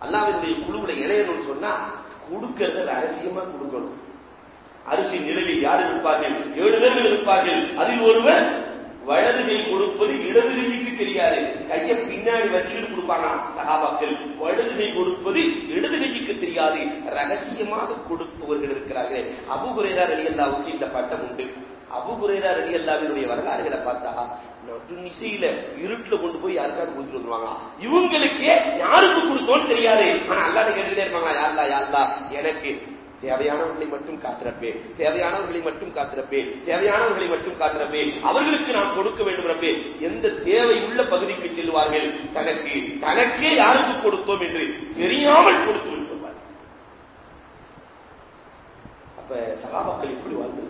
அல்லாவினுடைய குழுவில் குழுவுல இணையணும்னு சொன்னா கொடுக்கறத ரகசியமா கொடுக்கணும். அரிசி நிலையில் யார் இருப்பார்கள்? ஏழு பேர்கள் இருப்பார்கள். அதில் ஒருவர் வலது கை கொடுப்பது இடது கைக்கு தெரியாது. கையை பின்னாடி வச்சுக்கிட்டு கொடுப்பாங்க சகாபாக்கள் வலது கை கொடுப்பது இடது கைக்கு தெரியாது. ரகசியமாக கொடுப்பவர்கள் இருக்கிறார்களே. அபுகுரேரா ரலி அல்லாவுக்கு இந்த பட்டம் உண்டு. அபுகுரேரா ரலி அல்லாவினுடைய வரலாறுகளை பார்த்தா நிசையில இருட்டுல கொண்டு போய் யாருக்காவது கொடுத்துட்டு வந்துருவாங்க இவங்களுக்கே யாருக்கு கொடுத்தோன்னு தெரியாது. ஆனா அல்லாட கேட்டுட்டே இருப்பாங்களா? யாருலா யாருலா எனக்கு தேவையானவர்களை மட்டும் காத்திரப்பே. தேவையானவர்களை மட்டும் காத்திரப்பே. தேவையானவர்களை மட்டும் காத்திரப்பே. அவர்களுக்கு நாம் கொடுக்க வேண்டும் ரப்பே. எந்த தேவை உள்ள பகுதிக்கு செல்வார்கள் தனக்கு தனக்கே யாருக்கு கொடுத்தோம் என்று தெரியாமல் கொடுத்து விட்டுவார்கள் அப்ப சகாபாக்கள் எப்படி வாழ்ந்து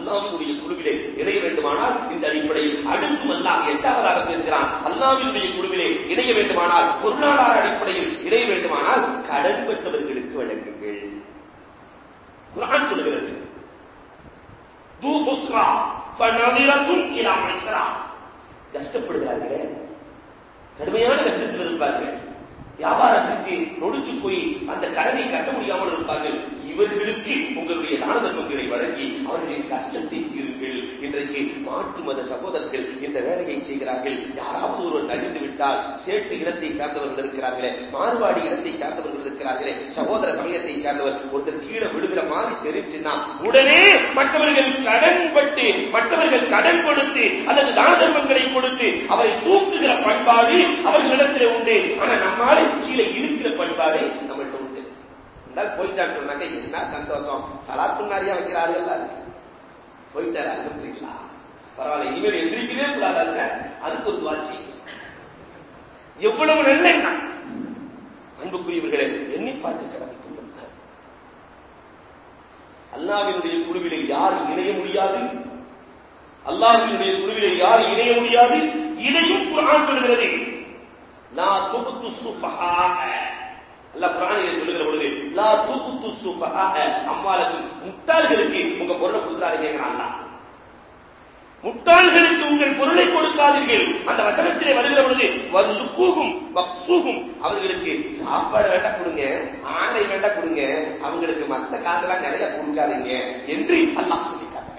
அல்லாவினுடைய குழுவிலே இணைய வேண்டுமானால் இந்த அடிப்படையில் அடுத்தும் அல்லாஹ் எட்டாவதாக பேசுகிறான். அல்லாவினுடைய குழுவிலே இணைய வேண்டுமானால் பொருளாதார அடிப்படையில் இணைய வேண்டுமானால் கடன் பெற்றவர்களுக்கு வழங்குங்கள். குரான் சொல்லுகிறது. தூ புஸ்ரா ஃபனதிரத்துன் இலா மைஸ்ரா. கஷ்டப்படுகிறார்களே. கடுமையான கஷ்டத்தில் இருப்பார்கள். வியாபாரம் செஞ்சு நொடிச்சு போய் அந்த கடனை கட்ட முடியாமல் இருப்பார்கள். இவர்களுக்கு உங்களுடைய தான தர்மங்களை வழங்கி அவர்களின் கஷ்டத்தை தீருங்கள் இன்றைக்கு மாற்று மத சகோதரர்கள் இந்த வேலையை செய்கிறார்கள். யாராவது ஒருவர் நடிந்து விட்டால் சேட்டு இனத்தை சார்ந்தவர்கள் இருக்கிறார்களே மாறுபாடு இனத்தை சார்ந்தவர்கள் இருக்கிறார்களே சகோதர சமயத்தை சார்ந்தவர் ஒருத்தர் கீழே விழுகிற மாதிரி தெரிஞ்சுன்னா உடனே மற்றவர்கள் கடன் பட்டு மற்றவர்கள் கடன் கொடுத்து அல்லது தான தர்மங்களை கொடுத்து அவரை தூக்குகிற பண்பாடு அவர்களிடத்தில் உண்டு. ஆனா நம்மாலே கீழே இருக்கிற பண்பாடு நம்ம உண்டு போயிட்டான்னு சொன்னாக்க என்ன சந்தோஷம் சலாத்து நாரியா வைக்கிறார்கள் போயிட்டாரு அனுப்பிச்சிருக்கலாம் பரவாயில்ல இனிமேல் எந்திரிக்கவே கூடாது அதுக்கு ஒரு வாட்சி எவ்வளவு நல்ல எண்ணம் அன்புக்குரியவர்களே எண்ணி பார்த்து கடமை கொண்டிருக்கிறார் அல்லாவினுடைய குழுவிலே யார் இணைய முடியாது அல்லாஹ்வினுடைய குழுவிலே யார் இணைய முடியாது இதையும் குரான் சொல்கிறது நான் தொகுத்து சுஃபஹா அல்லாஹ் குர்ஆனிலே சொல்லுகிற பொழுது லா துபுத்து சுஃபஹா அம்வாலக்கும் முட்டாள்களுக்கு உங்க பொருளை கொடுத்துறாதீங்கங்கறான் அல்லாஹ். முட்டாள்களுக்கு உங்கள் பொருளை கொடுக்காதீர்கள். அந்த வசனத்திலே வருகிற பொழுது வர்சுக்கூகும் வக்சூகும் அவர்களுக்கு சாப்பாடு வேண்டாம் கொடுங்க ஆடை வேண்டாம் கொடுங்க. அவங்களுக்கு மத்த காசெல்லாம் நிறைய கொடுக்காதீங்க என்று அல்லாஹ் சொல்லிட்டாங்க.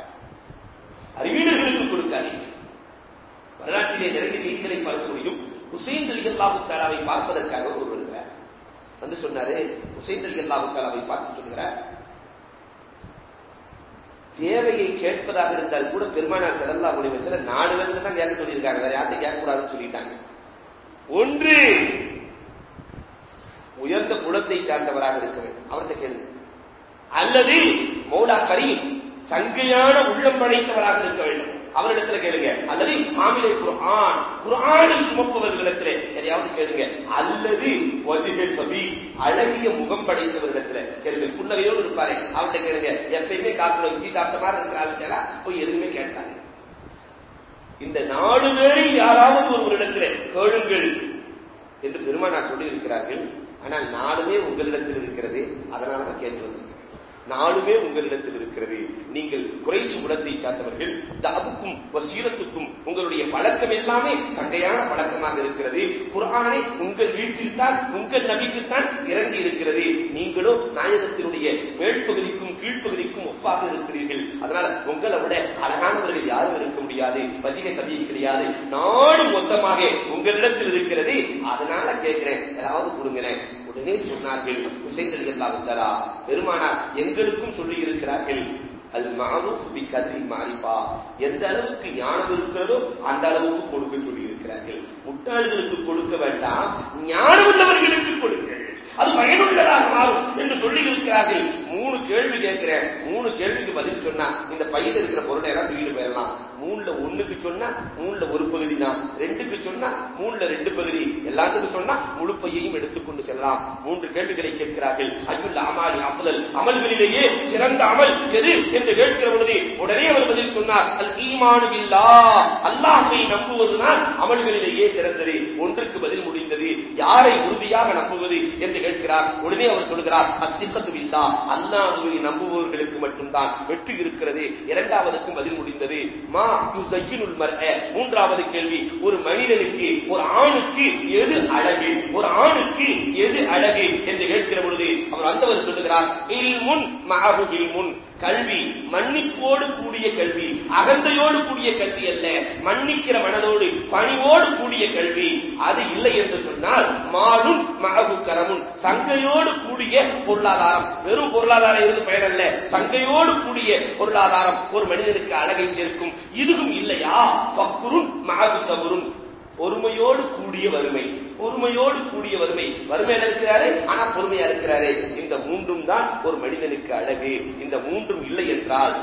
அறிவீனர்களுக்கு கொடுக்காதீங்க. வரலாற்றிலே நிறைய செய்திகளை பார்க்க முடியும். ஹுசைன் அலி அல்லாஹு தாலாவை பார்ப்பதற்காக ஒரு வந்து சொன்னாரு உசைன் அலி அல்லாவுக்கால் அவை பார்த்து சொல்கிறார் தேவையை கேட்பதாக இருந்தால் கூட பெருமானார் செல்லல்லா முடிவு சில நாலு பேருக்கு தான் கேட்க சொல்லியிருக்காங்க. வேற யார்ட்டையும் கேட்கக்கூடாதுன்னு சொல்லிட்டாங்க. ஒன்று உயர்ந்த குலத்தை சார்ந்தவராக இருக்க வேண்டும். அவர்கிட்ட கேள்வி அல்லது மௌலா கரீம் சங்கையான உள்ளம் படைத்தவராக இருக்க வேண்டும். அவரிடத்துல கேளுங்க. அல்லது காமிலை குரான் குரானை சுமப்பவர்களிடத்திலே எதையாவது கேளுங்க. அல்லது வஜிஹ சபி அழகிய முகம் படைத்தவரிடத்துல கேளுங்க. புன்னகையோடு இருப்பாரு. அவர்கிட்ட கேளுங்க. எப்பயுமே காப்பில் இஞ்சி சாப்பிட்ட மாதிரி இருக்கிறாள் போய் எதுவுமே கேட்டாங்க இந்த நாலு பேரில் யாராவது ஒரு இடத்துல கேளுங்கள் என்று பெருமானார் சொல்லி இருக்கிறார்கள் ஆனால் நாலுமே உங்களிடத்தில் இருக்கிறது. அதனாலதான் கேட்டு நாளுமே உங்களிடத்தில் இருக்கிறது. நீங்கள் குறைசு குலத்தை சார்ந்தவர்கள் தபுக்கும் வசீரத்துக்கும் உங்களுடைய பழக்கம் எல்லாமே சண்டையான பழக்கமாக இருக்கிறது. குரானை உங்கள் வீட்டில் தான் உங்கள் நபிக்குத்தான் இறங்கி இருக்கிறது. நீங்களோ நாயகத்தினுடைய மேல்பகுதிக்கும் கீழ்ப்பகுதிக்கும் ஒப்பாக இருக்கிறீர்கள். அதனால உங்களை விட அழகானவர்கள் யாரும் இருக்க முடியாது. வஜிகை சபையை கிடையாது. நாடு மொத்தமாக உங்களிடத்தில் இருக்கிறது. அதனால கேட்கிறேன் ஏதாவது கொடுங்கிறேன் உடனே சொன்னார்கள் ஹுசைன் அலி பெருமானார் எங்களுக்கும் சொல்லி இருக்கிறார்கள் அல் மாரூஃப் பி மாறிப்பா எந்த அளவுக்கு ஞானம் இருக்கிறதோ அந்த அளவுக்கு கொடுக்க சொல்லி இருக்கிறார்கள் முட்டாள்களுக்கு கொடுக்க வேண்டாம் ஞானம் உள்ளவர்களுக்கு கொடுங்கள். அது பயனுள்ளதாக மாறும் என்று சொல்லி இருக்கிறார்கள் மூணு கேள்வி கேட்கிறேன். மூணு கேள்விக்கு பதில் சொன்னா இந்த பையில இருக்கிற பொருளை எல்லாம் தூக்கிட்டு போயிடலாம். மூணுல ஒண்ணுக்கு சொன்னா மூணுல ஒரு பகுதி தான். ரெண்டுக்கு சொன்னா மூணுல ரெண்டு பகுதி. எல்லாத்துக்கும் சொன்னா முழு பையையும் எடுத்துக்கொண்டு செல்லலாம். மூன்று கேள்விகளை கேட்கிறார்கள். அஜுல் அமாலி அஃதல். அமல்களிலேயே சிறந்த அமல் எது என்று கேட்கிற பொழுது உடனே அவர் பதில் சொன்னார். அல் ஈமானு அல்லாஹை அல்லாஹ்வை நம்புவதுதான் அமல்களிலேயே சிறந்தது. ஒன்றுக்கு பதில் முடிந்தது. யாரை உறுதியாக நம்புவது என்று கேட்கிறார். உடனே அவர் சொல்கிறார் அசிக்கத்து இல்லா அல்லாஹுவை நம்புபவர்களுக்கு மட்டும்தான் வெற்றி இருக்கிறது. இரண்டாவதுக்கும் பதில் முடிந்தது. மா யுசையினுல் மர்அ மூன்றாவது கேள்வி ஒரு மனிதனுக்கு ஒரு ஆணுக்கு எது அழகு? ஒரு ஆணுக்கு எது அழகு? என்று கேட்கிற பொழுது அவர் வந்தவர் சொல்லுகிறார் இல்முன் மஹபு இல்முன். கல்வி மன்னிப்போடு கூடிய கல்வி அகந்தையோடு கூடிய கல்வி அல்ல. மன்னிக்கிற மனதோடு பணிவோடு கூடிய கல்வி. அது இல்லை என்று சொன்னால் மாலும் மகபு கரமும். சங்கையோடு கூடிய பொருளாதாரம். வெறும் பொருளாதாரம் இருந்து பயனல்ல. சங்கையோடு கூடிய பொருளாதாரம். ஒரு மனிதனுக்கு அழகை சேர்க்கும். இதுவும் இல்லையா? பக்குரும் மகபு சபுரும். பொறுமையோடு கூடிய வறுமை. பொறுமையோடு கூடிய வறுமை. வறுமையில இருக்கிறாரு ஆனா பொறுமையா இருக்கிறாரு. இந்த மூன்றும் தான் ஒரு மனிதனுக்கு அழகு. இந்த மூன்றும் இல்லை என்றால்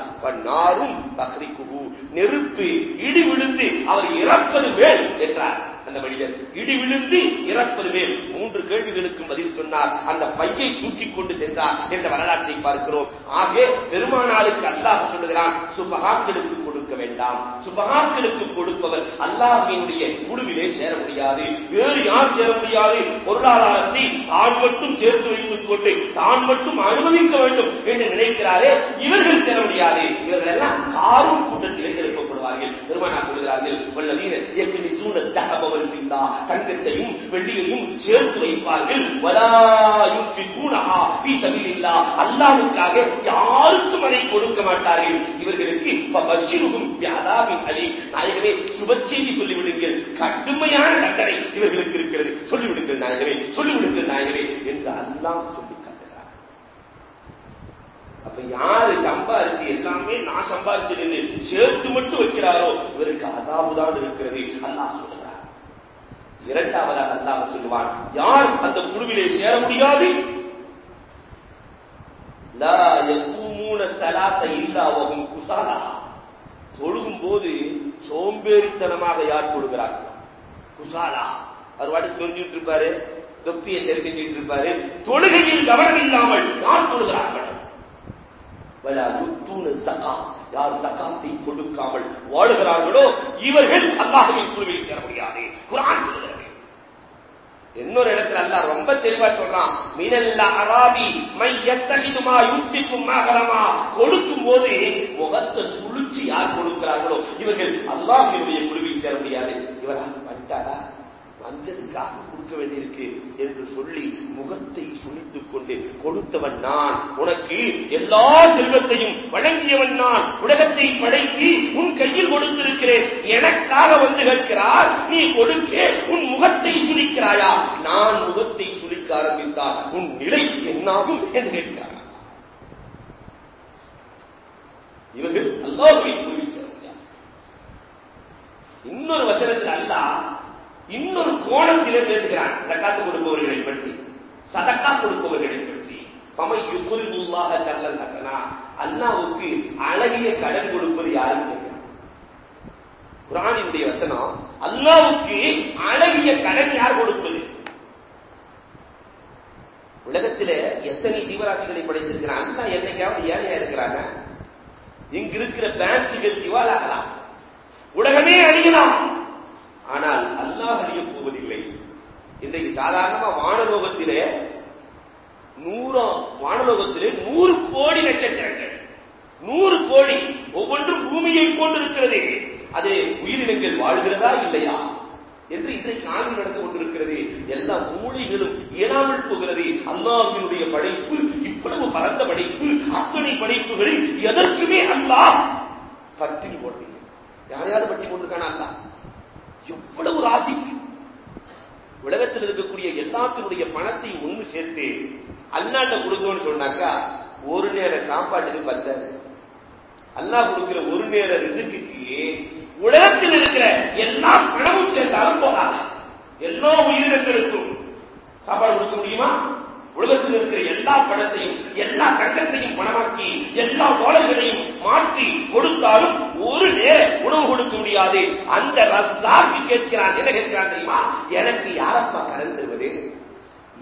நாரும் தஹ்ரிக்குஹு. நெருப்பு இடி விழுந்து அவர் இறப்பது மேல் என்றார் அந்த மனிதன் இடி விழுந்து இறப்பது மேல். மூன்று கேள்விகளுக்கும் பதில் சொன்னார் அந்த பையை தூக்கி கொண்டு சென்றார் என்ற வரலாற்றை பார்க்கிறோம். ஆகவே பெருமானாளுக்கு அல்லாஹ் சொல்லுகிறான் சுபகாக்களுக்கு கொடுக்க வேண்டாம். சுபகாக்களுக்கு கொடுப்பவர் அல்லாஹினுடைய குழுவிலே சேர முடியாது. வேறு யார் சேர முடியாது? பொருளாதாரத்தை தான் மட்டும் சேர்த்து வைத்துக் கொண்டு தான் மட்டும் அனுபவிக்க வேண்டும் என்று நினைக்கிறாரே. இவர்கள் சேர முடியாது. இவர்கள் எல்லாம் காரும் கூட்டத்திலே எழுப்பப்படுவார்கள் பெருமானா சொல்கிறார்கள் வல்லதீன எக்கு சூழ தகவல் இல்லா தங்கத்தையும் வெள்ளியையும் சேர்த்து வைப்பார்கள். வலாயும் கூணஹா ஃபீ சபீலில்லா. அல்லாஹ்வுக்காக யாருக்கும் அதை கொடுக்க மாட்டார்கள். இவர்களுக்கு ஃபபஷிருஹும் பிஅதாபின் அலி நாயகமே சுப செய்தி சொல்லிவிடுங்கள். கடுமையான தண்டனை இவர்களுக்கு இருக்கிறது. சொல்லிவிடுங்கள் நாயகமே சொல்லிவிடுங்கள் நாயகமே என்று அல்லாஹ் சொல்லி அப்ப யாரு சம்பாரிச்சு எல்லாமே நான் சம்பாரிச்சது சேர்த்து மட்டும் வைக்கிறாரோ இவருக்கு அதாவுதான் இருக்கிறது. அல்லாஹ் சொல்றார் இரண்டாவதாக அல்லாஹ் சொல்லுவான் யார் அந்த குழுவிலே சேர முடியாது? லா யகூமூன தொழுகும் போது சோம்பேறித்தனமாக யார் கொடுக்கிறார்கள் குசாலா. அவர் வாட்டி தெரிஞ்சுட்டு இருப்பாரு தொப்பியை சரி இருப்பாரு. தொழுகையில் கவனம் இல்லாமல் யார் தொழுகிறார்கள்? யார் சகாத்தை கொடுக்காமல் வாழுகிறார்களோ இவர்கள் அல்லாஹுவின் குழுவில் சேர முடியாது குரான் சொல்லுகிறது. இன்னொரு இடத்துல அல்லாஹ் ரொம்ப தெளிவா சொல்றான். மினல்ல அராபி மை எத்தகிதுமா யூசிக்கும் மகரமா. கொடுக்கும் போது முகத்தை சுழிச்சு யார் கொடுக்கிறார்களோ இவர்கள் அல்லாஹினுடைய குழுவில் சேர முடியாது இவரா? வந்துட்டாரா? வந்ததுக்காக கொடுக்க வேண்டியிருக்கு என்று சொல்லி முகத்தை சுழித்துக் கொண்டு கொடுத்தவன் நான். உனக்கு எல்லா செல்வத்தையும் வழங்கியவன் நான். உலகத்தை படைத்து உன் கையில் கொடுத்திருக்கிறேன். எனக்காக வந்து கேட்கிறார். நீ கொடுக்க. உன் முகத்தை சுழிக்கிறாயா நான் முகத்தை சுழிக்க ஆரம்பித்தால் உன் நிலை என்னாகும்? என்று கேட்கிறார். இவர்கள் அல்லாஹுவை குழுவில் இன்னொரு வசனத்தில் அல்லாஹ் இன்னொரு கோணத்திலே பேசுகிறான். சக்காத்து கொடுப்பவர்களை பற்றி. சதக்கா கொடுப்பவர்களை பற்றி. பமை யுகுரில்லாஹ கல்லன் ஹசனா. அல்லாவுக்கு அழகிய கடன் கொடுப்பது யாரும் கேட்கிறான். குரானினுடைய வசனம் அல்லாவுக்கு அழகிய கடன் யார் கொடுப்பது? உலகத்திலே எத்தனை ஜீவராசிகளை படைத்திருக்கிறான்? அல்லா என்னைக்காவது ஏழையா இருக்கிறாங்க இங்க இருக்கிற பேங்குகள் திவாலாகலாம். உலகமே அழியலாம் ஆனால் அல்லாஹ் அழிய போவதில்லை இன்றைக்கு சாதாரணமா வானலோகத்திலே நூறாம் வானலோகத்திலே நூறு கோடி நட்சத்திரங்கள். நூறு கோடி. ஒவ்வொன்றும் பூமியை கொண்டிருக்கிறது அது உயிரினங்கள் வாழ்கிறதா இல்லையா? என்று இன்றைக்கு ஆய்வு நடந்து கொண்டிருக்கிறது. எல்லா மூலிகளும் இயலாமல் போகிறது. அல்லாஹினுடைய படைப்பு இவ்வளவு பரந்த படைப்பு அத்தனை படைப்புகளில் எதற்குமே அல்லாஹ் பட்டினி போடவில்லை. யாரையாவது பற்றி போட்டிருக்கானா அல்லாஹ்? எவ்வளவு ராசிக்கு உலகத்தில் இருக்கக்கூடிய எல்லாத்தினுடைய பணத்தை ஒண்ணு சேர்த்து அல்லாட்ட கொடுக்கணும்னு சொன்னாக்கா ஒரு நேர சாப்பாட்டுக்கு பத்தாது. அல்லாஹ் கொடுக்கிற ஒரு நேர ரிதுக்கு உலகத்தில் இருக்கிற எல்லா பணமும் சேர்ந்தாலும் போகாது. எல்லா உயிரினங்களுக்கும் சாப்பாடு கொடுக்க முடியுமா? உலகத்தில் இருக்கிற எல்லா பணத்தையும் எல்லா தங்கத்தையும் பணமாக்கி எல்லா கோலைகளையும் மாற்றி கொடுத்தாலும் ஒரு நேர உணவு கொடுக்க முடியாது. அந்த ரசாக்கு கேட்கிறான் என்ன கேட்கிறான் தெரியுமா? எனக்கு யாரப்பா கடன் தருவது?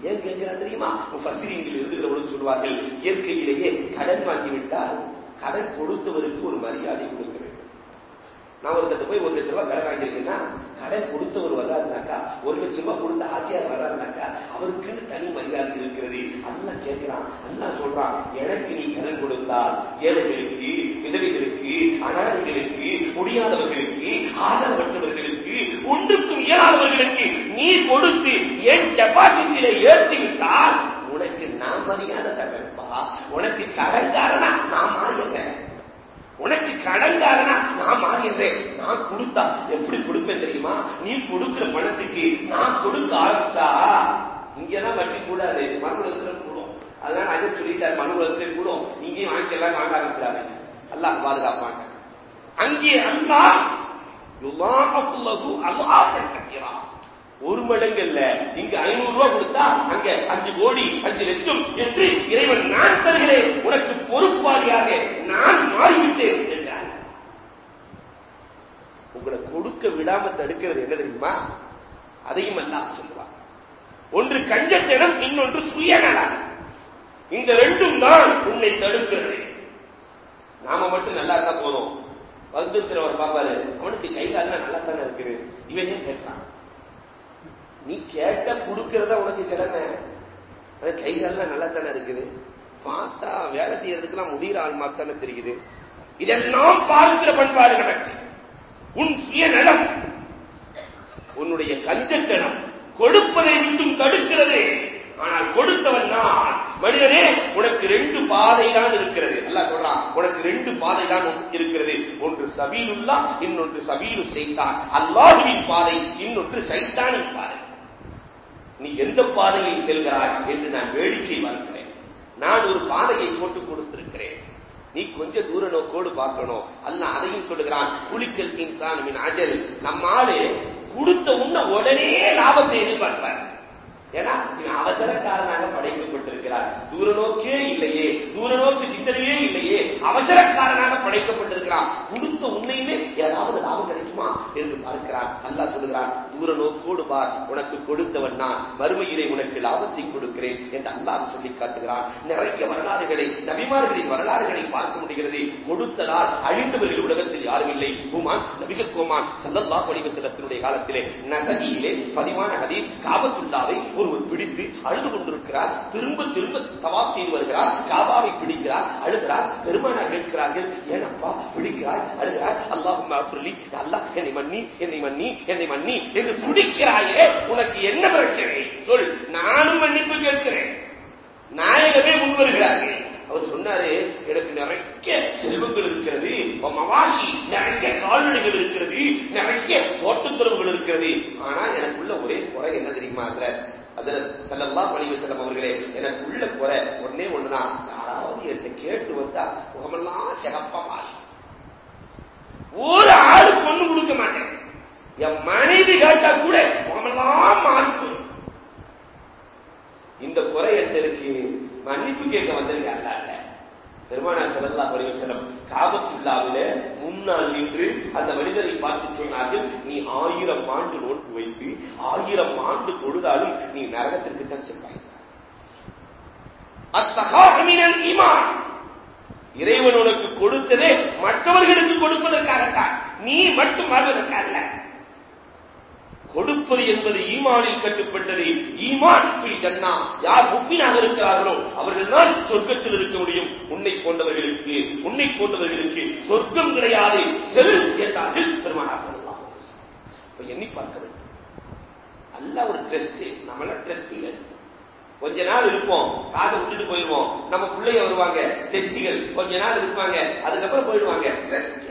ஏன் கேட்கிறான் தெரியுமா? பசிரியில் எழுதுகிறவர்கள் சொல்வார்கள் இயற்கையிலேயே கடன் வாங்கிவிட்டால் கடன் கொடுத்தவருக்கு ஒரு மரியாதை கொடுக்க நான் ஒருத்தர் போய் ஒரு லட்சம் ரூபாய் கடை வாங்கியிருக்கேன்னா கடை கொடுத்தவர் வர்றாருனாக்கா ஒரு லட்சம் ரூபாய் கொடுத்த ஆசியார் வர்றாருனாக்கா அவருக்குன்னு தனி மரியாதை இருக்கிறது. அதெல்லாம் கேட்கிறான். அதெல்லாம் சொல்றான் எனக்கு நீ கடன் கொடுத்தால் ஏழைகளுக்கு விதவைகளுக்கு அனாதைகளுக்கு முடியாதவர்களுக்கு ஆதரவற்றவர்களுக்கு ஒன்றுக்கும் இயலாதவர்களுக்கு நீ கொடுத்து என் டெபாசிட்டில ஏற்றி விட்டால் உனக்கு நான் மரியாதை தரப்பா உனக்கு கடன்காரனா நான் மாறிடுறேன் உனக்கு கடன்காரனா நான் மாறிடுறேன். நான் கொடுத்தா எப்படி கொடுப்பேன் தெரியுமா? நீ கொடுக்கிற பணத்துக்கு நான் கொடுக்க ஆரம்பிச்சா இங்கெல்லாம் வட்டி கூடாது. மறுபுலத்துல கூடும் அதனால அதை சொல்லிட்டார் மறுபுலத்திலே கூடும் இங்கேயும் வாங்கிக்கலாம் வாங்க ஆரம்பிச்சாரு அல்லாஹ் பாதுகாப்பாங்க அங்கே அல்லாஹ் ஒரு மடங்கு இல்ல இங்க ஐநூறு ரூபாய் கொடுத்தா அங்க அஞ்சு கோடி அஞ்சு லட்சம் என்று இறைவன் நான் தருகிறேன். உனக்கு பொறுப்பாளியாக நான் மாறிவிட்டேன் உங்களை கொடுக்க விடாம தடுக்கிறது என்ன தெரியுமா? அதையும் அல்லாஹ் சொல்லுவார் ஒன்று கஞ்சத்தனம் இன்னொன்று சுயநலம். இந்த ரெண்டும் தான் உன்னை தடுக்கிறது. நாம மட்டும் நல்லா இருந்தா போதும். வந்திருக்கிறவர் பாப்பாரு அவனுக்கு கை காலம் நல்லா தானே இருக்குது. இவன் ஏன் கேட்கிறான்? நீ கேட்ட கொடுக்கறத உனக்கு கிழமை கை காலம் நல்லா தானே இருக்குது. பார்த்தா வேலை செய்யறதுக்கெல்லாம் முடிகிற ஆள் மாத்தானே தெரியுது. இதெல்லாம் பார்க்கிற பண்பாடு கணக்கு உன் சுயநலம் உன்னுடைய கஞ்சத்தனம் கொடுப்பதை விட்டும் தடுக்கிறது. ஆனால் கொடுத்தவன் நான். மனிதனே உனக்கு ரெண்டு பாதை தான் இருக்கிறது. அல்ல சொல்றான் உனக்கு ரெண்டு பாதை தான் இருக்கிறது. ஒன்று சபீலுல்லா இன்னொன்று சபீலு செய்தான் அல்லாஹுவின் பாதை இன்னொன்று சைத்தானின் பாதை. நீ எந்த பாதையில் செல்கிறாய் என்று நான் வேடிக்கை பார்க்கிறேன். நான் ஒரு பாதையை போட்டு கொடுத்திருக்கிறேன். நீ கொஞ்ச தூர நோக்கோடு பார்க்கணும். அல்ல அதையும் சொல்லுகிறான் குளிக்கல் இன்சான் அஜல். நம்ம ஆளு கொடுத்த உன்ன உடனே லாபத்தை எதிர்பார்ப்பார். ஏன்னா இவன் படைக்கப்பட்டிருக்க. படைக்கப்பட்டிருக்கிறார் தூர நோக்கே இல்லையே தூர நோக்கு சிந்தனையே இல்லையே அவசரக்காரனாக படைக்கப்பட்டிருக்கிறான். கொடுத்த உண்மையுமே ஏதாவது லாபம் கிடைக்குமா என்று பார்க்கிறான் அல்லா சொல்லுகிறான் தூர நோக்கோடு பார் உனக்கு கொடுத்தவன் நான். மறுமையிலே உனக்கு லாபத்தை கொடுக்கிறேன் என்று அல்லாஹ் சொல்லி காட்டுகிறான். நிறைய வரலாறுகளை நபிமார்களின் வரலாறுகளை பார்க்க முடிகிறது. கொடுத்ததால் அழிந்தவர்கள் உலகத்தில் யாரும் இல்லை. குமான் நபிகள் கோமான் சல்லல்லா பணிவு சிலத்தினுடைய காலத்திலே நசகியிலே பதிவான ஹதீஸ் காபத்துல்லாவை ஒருவர் பிடித்து அழுது கொண்டிருக்கிறார். திரும்ப திரும்ப தவாப் செய்து வருகிறார் காபாவை பிடிக்கிறார் அழுகிறார் பெருமானார் கேட்கிறார்கள் ஏனப்பா பிடிக்கிறாய் அழுகிறாய் அல்லாஹும் அப்ருலி அல்லா என்னை மன்னி என்னை மன்னி என்னை மன்னி என்று துடிக்கிறாயே உனக்கு என்ன பிரச்சனை? சொல் நானும் மன்னிப்பு கேட்கிறேன். நாயகமே முன்வருகிறார்கள் அவர் சொன்னாரு எனக்கு நிறைய செல்வங்கள் இருக்கிறது மவாசி நிறைய கால்நடைகள் இருக்கிறது நிறைய தோட்டத்துறவுகள் இருக்கிறது ஆனா எனக்குள்ள ஒரே குறை என்ன தெரியுமா சார் அதுல செல்லல்லாம் பணிவு செல்லம் அவர்களே எனக்கு உள்ள குறை ஒன்னே ஒண்ணுதான். யாராவது என்னை கேட்டு வந்தா முகமெல்லாம் சிகப்பா மாறி. ஒரு ஆளு பொண்ணு கொடுக்க மாட்டேன். என் மனைவி கேட்டா கூட முகமெல்லாம் மாறிக்கும் இந்த குறை என்ன இருக்கு? மன்னிப்பு கேட்க வந்திருக்க அல்லாட்ட. பெருமானார் செல்லல்லா பரிவசனம் செல்லம் காபத்துல்லாவில முன்னால் நின்று அந்த மனிதரை பார்த்து சொன்னார்கள் நீ ஆயிரம் ஆண்டு நோட்டு வைத்து ஆயிரம் ஆண்டு தொழுதாலும் நீ நரகத்திற்கு தான் செல்வாய் ஈமான். இறைவன் உனக்கு கொடுத்ததே மற்றவர்களுக்கு கொடுப்பதற்காகத்தான் நீ மட்டும் வாழ்வதற்காக கொடுப்பது என்பது ஈமானில் கட்டுப்பட்டது. ஈமான் ஜன்னா. யார் முக்மீனாக இருக்கிறார்களோ அவர்கள் தான் சொர்க்கத்தில் இருக்க முடியும். உன்னை போன்றவர்களுக்கு உன்னை போன்றவர்களுக்கு சொர்க்கம் கிடையாது. செல் என்றார்கள் பெருமானார் எண்ணி பார்க்க வேண்டும். அல்ல ஒரு ட்ரஸ்ட் நம்மள ட்ரஸ்டிகள் கொஞ்ச நாள் இருப்போம். காசை விட்டுட்டு போயிருவோம். நம்ம பிள்ளைய வருவாங்க. டெஸ்டிகள் கொஞ்ச நாள் இருப்பாங்க. அதுக்கப்புறம் போயிடுவாங்க. ட்ரஸ்ட்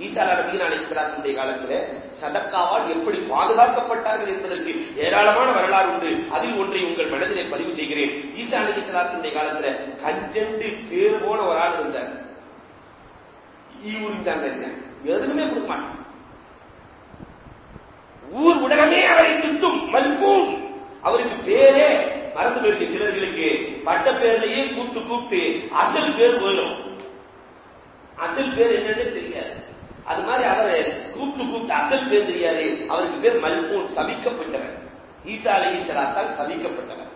ஈசா நபீன் அலி காலத்தில் சதக்காவால் எப்படி பாதுகாக்கப்பட்டார்கள் என்பதற்கு ஏராளமான வரலாறு உண்டு. அதில் ஒன்றை உங்கள் மனதிலே பதிவு செய்கிறேன். ஈசா அலி இஸ்லாத்தினுடைய காலத்தில் கஞ்சண்டு பேர் போன ஒரு ஆள் இருந்தார். ஈவுரிஞ்சான் கஞ்சன். எதுவுமே கொடுக்க மாட்டான். ஊர் உலகமே அவரை திட்டும். மல்பூன் அவருக்கு பேரே மறந்து போயிருக்கு சிலர்களுக்கு. பட்ட பேர்லயே கூப்பிட்டு கூப்பிட்டு அசல் பேர் போயிடும் அசல் பேர் என்னன்னு தெரியாது. அது மாதிரி அவரை கூப்பிட்டு கூப்பிட்டு அசல் பேர் தெரியாது அவருக்கு பேர் மல்பூன் சபிக்கப்பட்டவர். ஈசா அலி ஈசலாத்தால் சபிக்கப்பட்டவர்.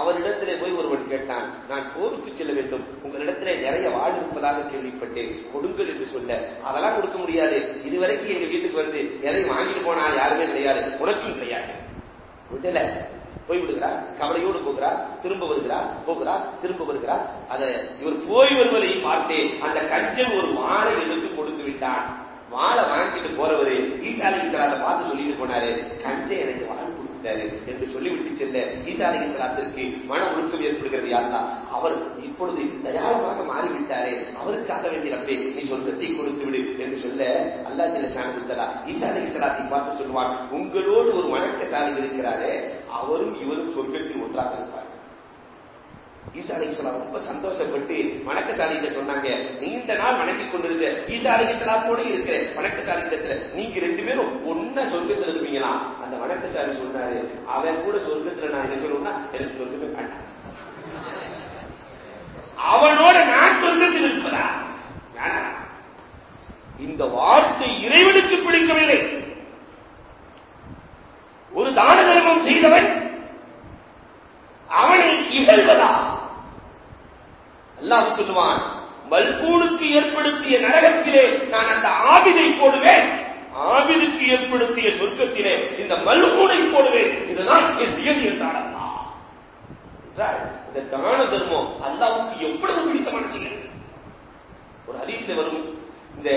அவரிடத்திலே போய் ஒருவன் கேட்டான் நான் போருக்கு செல்ல வேண்டும். உங்களிடத்திலே நிறைய வாழ் இருப்பதாக கேள்விப்பட்டேன். கொடுங்கள் என்று சொல்ல. அதெல்லாம் கொடுக்க முடியாது. இதுவரைக்கும் எங்க வீட்டுக்கு வந்து எதையும் வாங்கிட்டு போனால் யாருமே கிடையாது. உனக்கும் கிடையாது. விடல. போய் விடுகிறார் கவலையோடு போகிறார் திரும்ப வருகிறார் போகிறார் திரும்ப வருகிறார் அதை இவர் போய் வருவதையும் பார்த்தே அந்த கஞ்சன் ஒரு மாலை எடுத்து கொடுத்து விட்டான் வாழை வாங்கிட்டு போறவரு ஈசா அலி இஸ்லாத்தை பார்த்து சொல்லிட்டு போனாரு கஞ்சை எனக்கு வாழ் கொடுத்துட்டாரு என்று சொல்லிவிட்டு செல்ல ஈசா அலி இஸ்லாத்திற்கு மன ஒழுக்கம் ஏற்படுகிறது யாருன்னா அவர் இப்பொழுது தயாளமாக மாறிவிட்டாரே அவருக்காக வேண்டிய ரப்பே நீ சொந்தத்தை கொடுத்து விடு என்று சொல்ல அல்லா ஜிலசான கொடுத்ததா ஈசா அலி இஸ்லாத்தை பார்த்து சொல்லுவான் உங்களோடு ஒரு வணக்கசாலி இருக்கிறாரே அவரும் இவரும் சொர்க்கத்தில் ஒன்றாக இருப்பார். ஈசா அலிஸ்லாம் ரொம்ப சந்தோஷப்பட்டு வணக்கசாலிகிட்ட சொன்னாங்க நீண்ட நாள் வணங்கி கொண்டிருந்த ஈசா அலிஸ்லாத்தோட இருக்கிற வணக்கசாலி இடத்துல நீங்க ரெண்டு பேரும் ஒன்னா சொர்க்கத்துல இருப்பீங்களா? அந்த வணக்கசாலி சொன்னாரு அவன் கூட சொர்க்கத்துல நான் இருக்கணும்னா எனக்கு சொர்க்கமே வேண்டாம். அவனோட நான் சொர்க்கத்தில் இருப்பதா? இந்த வார்த்தை இறைவனுக்கு பிடிக்கவில்லை. ஒரு தான தர்மம் செய்தவன் அவனை இகழ்வதா? அல்லாஹ் சொல்லுவான் மல்கூனுக்கு ஏற்படுத்திய நரகத்திலே நான் அந்த ஆபிதை போடுவேன். ஆபிதுக்கு ஏற்படுத்திய சொர்க்கத்திலே இந்த மல்கூனை போடுவேன். இதுதான் என் நியதி என்றார் என்றால் இந்த தான தர்மம் அல்லாவுக்கு எவ்வளவு பிடித்தமான செயல்? ஒரு அதிசயம் வரும். இந்த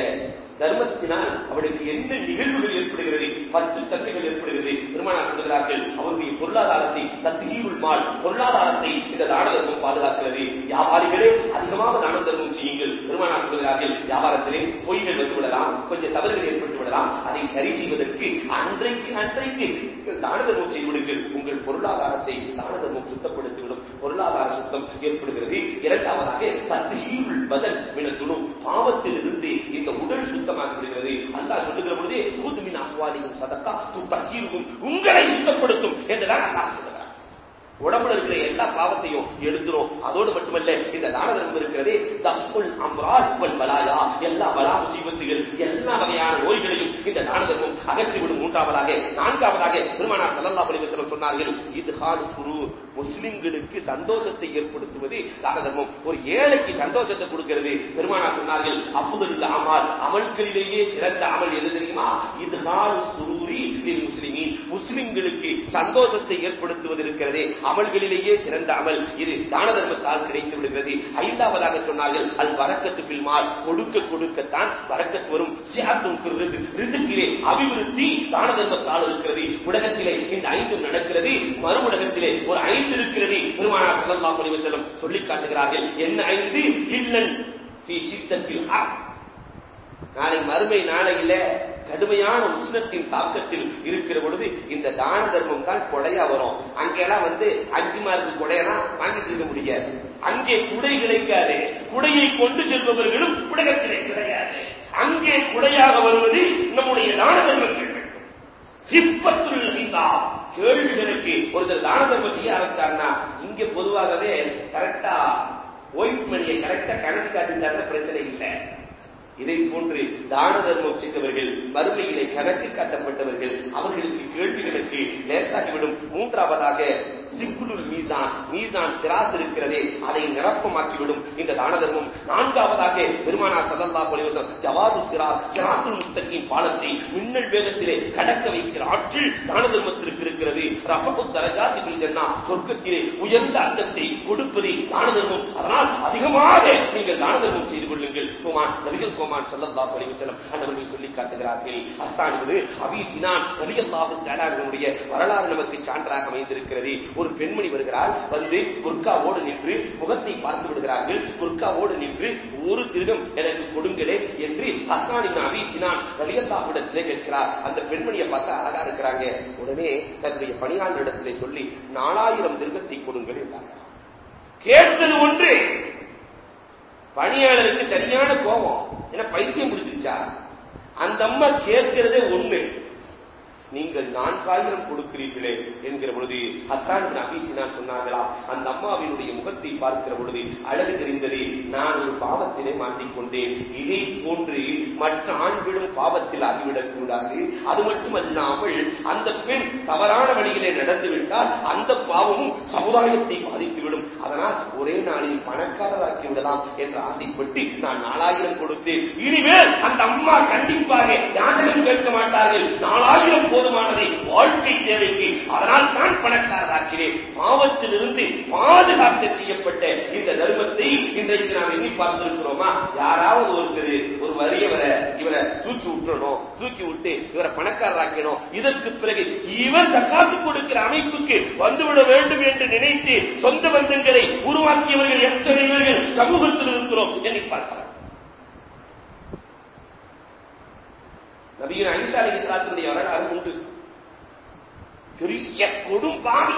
தர்மத்தினால் அவளுக்கு என்ன நிகழ்வுகள் ஏற்படுகிறது பத்து தன்மைகள் ஏற்படுகிறது? பெருமானார் சொல்கிறார்கள் அவருடைய பொருளாதாரத்தை தத்திகீருள் மால் பொருளாதாரத்தை இந்த தான தர்மம் பாதுகாக்கிறது. வியாபாரிகளே அதிகமாக தான தர்மம் செய்யுங்கள். பெருமானார் சொல்கிறார்கள் வியாபாரத்திலே பொய்கள் வந்துவிடலாம் கொஞ்சம் தவறுகள் ஏற்பட்டு விடலாம். அதை சரி செய்வதற்கு அன்றைக்கு அன்றைக்கு தான தர்மம் செய்து விடுங்கள். உங்கள் பொருளாதாரத்தை தான தர்மம் சுத்தப்படுத்திவிடும். பொருளாதார சுத்தம் ஏற்படுகிறது. இரண்டாவதாக தத்திகீருள் பதன் வினத்துணும் பாவத்திலிருந்து இந்த உடல் சுத்தமாகி அல்லா அல்லாஹ் சொல்லுகிற பொழுதே கூதுமின் அம்வாலியும் சதக்கா துத்தகீருக்கும் உங்களை சுத்தப்படுத்தும் என்றுதான் அல்லா சொல்லுகிறார் உடம்புல இருக்கிற எல்லா பாவத்தையும் எடுத்துரும். அதோடு மட்டுமல்ல இந்த தான தர்மம் இருக்கிறதே தப்புல் அம்ரால் உங்கள் பலாயா எல்லா பலா முசீபத்துகள் எல்லா வகையான நோய்களையும் இந்த தான தர்மம் அகற்றிவிடும். மூன்றாவதாக நான்காவதாக பெருமானார் சல்லல்லா பலிவசனம் சொன்னார்கள் இது ஹாடு குரு முஸ்லிம்களுக்கு சந்தோஷத்தை ஏற்படுத்துவது தான தர்மம் ஒரு ஏழைக்கு சந்தோஷத்தை கொடுக்கிறது. பெருமானா சொன்னார்கள் அப்புதல் அமல் அமல்களிலேயே சிறந்த அமல் எது தெரியுமா? இது ஹால் சுரூரி முஸ்லிமின். முஸ்லிம்களுக்கு சந்தோஷத்தை ஏற்படுத்துவது இருக்கிறதே. அமல்களிலேயே சிறந்த அமல். இது தான தர்மத்தால் கிடைத்து விடுகிறது. ஐந்தாவதாக சொன்னார்கள் அல் வரக்கத்து பில்மால் கொடுக்க கொடுக்கத்தான் வரக்கத்து வரும். சியாத்தும் ரிசுக்கிலே அபிவிருத்தி தான தர்மத்தால் இருக்கிறது. உலகத்திலே இந்த ஐந்தும் நடக்கிறது. மறு உலகத்திலே ஒரு ஐந்து இருக்கிறது பெருமானார் ஸல்லல்லாஹு அலைஹி வஸல்லம் சொல்லி காட்டுகிறார்கள். என்ன ஐந்து இல்லன் ஃபீ சித்தத்தில் நாளை மறுமை நாளையில கடுமையான உஷ்ணத்தின் தாக்கத்தில் இருக்கிற பொழுது இந்த தான தர்மம் தான் கொடையா வரும். அங்கெல்லாம் வந்து அஞ்சு மார்க்கு கொடையெல்லாம் வாங்கிட்டு இருக்க முடியாது. அங்கே குடை கிடைக்காது. குடையை கொண்டு செல்பவர்களும் உலகத்திலே கிடையாது. அங்கே குடையாக வருவது நம்முடைய தான தர்மங்கள் திப்பத்துள் விசா கேள்விகளுக்கு ஒருத்தர் தான தர்மம் செய்ய ஆரம்பிச்சாருன்னா இங்க பொதுவாகவே கரெக்டா ஓய்வு மணியை கரெக்டா கணக்கு காட்டிட்டாருன்னா பிரச்சனை இல்லை. இதை போன்று தான தர்மம் செய்தவர்கள் மறுமையிலே கணக்கு காட்டப்பட்டவர்கள் அவர்களுக்கு கேள்விகளுக்கு லேசாகிவிடும். மூன்றாவதாக சிக்குலுல் மீசான். மீசான் திராஸ் இருக்கிறதே அதை நிரப்பமாக்கிவிடும் இந்த தான தர்மம். நான்காவதாக பெருமானார் சல்லல்லாஹு பொலிவசம் ஜவாது சிரா சிராத்துல் முத்தகின் பாலத்தை மின்னல் வேகத்திலே கடக்க வைக்கிற ஆற்றில் தான தர்மத்திற்கு இருக்கிறது. ரஃபகு தரஜாத்திகள் ஜன்னா சொர்க்கத்திலே உயர்ந்த அந்தத்தை கொடுப்பது தான தர்மம். அதனால் அதிகமாக நீங்கள் தான தர்மம் செய்து கொள்ளுங்கள். கோமான் நபிகள் கோமான் சல்லல்லா அலைஹி வஸல்லம் அன்னவர்கள் சொல்லி காட்டுகிறார்கள். அஸ்தான் என்பது அபி சினான் ரலியல்லாஹு தஆலாவுடைய வரலாறு நமக்கு சான்றாக அமைந்திருக்கிறது. ஒரு ஒரு பெண்மணி வருகிறார் வந்து புர்காவோடு நின்று முகத்தை பார்த்து விடுகிறார்கள். புர்காவோடு நின்று ஒரு திருகம் எனக்கு கொடுங்களே என்று ஹசானின் அபி சினான் ரலியல்லாஹுடத்திலே கேட்கிறார். அந்த பெண்மணியை பார்த்தா அழகா இருக்கிறாங்க. உடனே தன்னுடைய பணியாளரிடத்திலே சொல்லி நாலாயிரம் திருகத்தை கொடுங்கள் என்றார். கேட்டது ஒன்று பணியாளருக்கு சரியான கோபம். ஏன்னா பைத்தியம் பிடிச்சிருச்சா? அந்த அம்மா கேட்கிறதே ஒண்ணு. நீங்கள் நான்காயிரம் கொடுக்கிறீர்களே என்கிற பொழுது ஹசான் அபீசினான் சொன்னார்களா? அந்த அம்மாவினுடைய முகத்தை பார்க்கிற பொழுது அழகு தெரிந்தது நான் ஒரு பாவத்திலே மாட்டிக்கொண்டேன் இதை போன்று மற்ற ஆண்களும் பாவத்தில் ஆகிவிடக் கூடாது. அது மட்டுமல்லாமல் அந்த பெண் தவறான வழியிலே நடந்துவிட்டால் அந்த பாவமும் சமுதாயத்தை பாதி அதனால் ஒரே நாளில் பணக்காரராக்கி விடலாம் என்று ஆசைப்பட்டு நான் நாலாயிரம் கொடுத்தேன். இனிமேல் அந்த அம்மா கண்டிப்பாக யாசனம் கேட்க மாட்டார்கள். நாலாயிரம் போதுமானதை வாழ்க்கை தேவைக்கு அதனால் தான் பணக்காரராக்கிறேன் பாவத்திலிருந்து பாதுகாக்க செய்யப்பட்ட இந்த தர்மத்தை இன்றைக்கு நாம் எண்ணி பார்த்திருக்கிறோமா? யாராவது ஒருத்தர் ஒரு வரியவரை இவரை தூக்கி விட்டுறணும் தூக்கி விட்டு இவரை பணக்காரராக்கணும் இதற்கு பிறகு இவர் சக்காத்து கொடுக்கிற அமைப்புக்கு வந்துவிட வேண்டும் என்று நினைத்து சொந்த பந்தங்களை உருவாக்கியவர்கள் எத்தனை பேர்கள் சமூகத்தில் இருக்கிறோம் என்று பார்க்கலாம். நபியின் ஐசா அலி இஸ்லாத்தினுடைய வரலாறு உண்டு. பெரிய கொடும் பாவி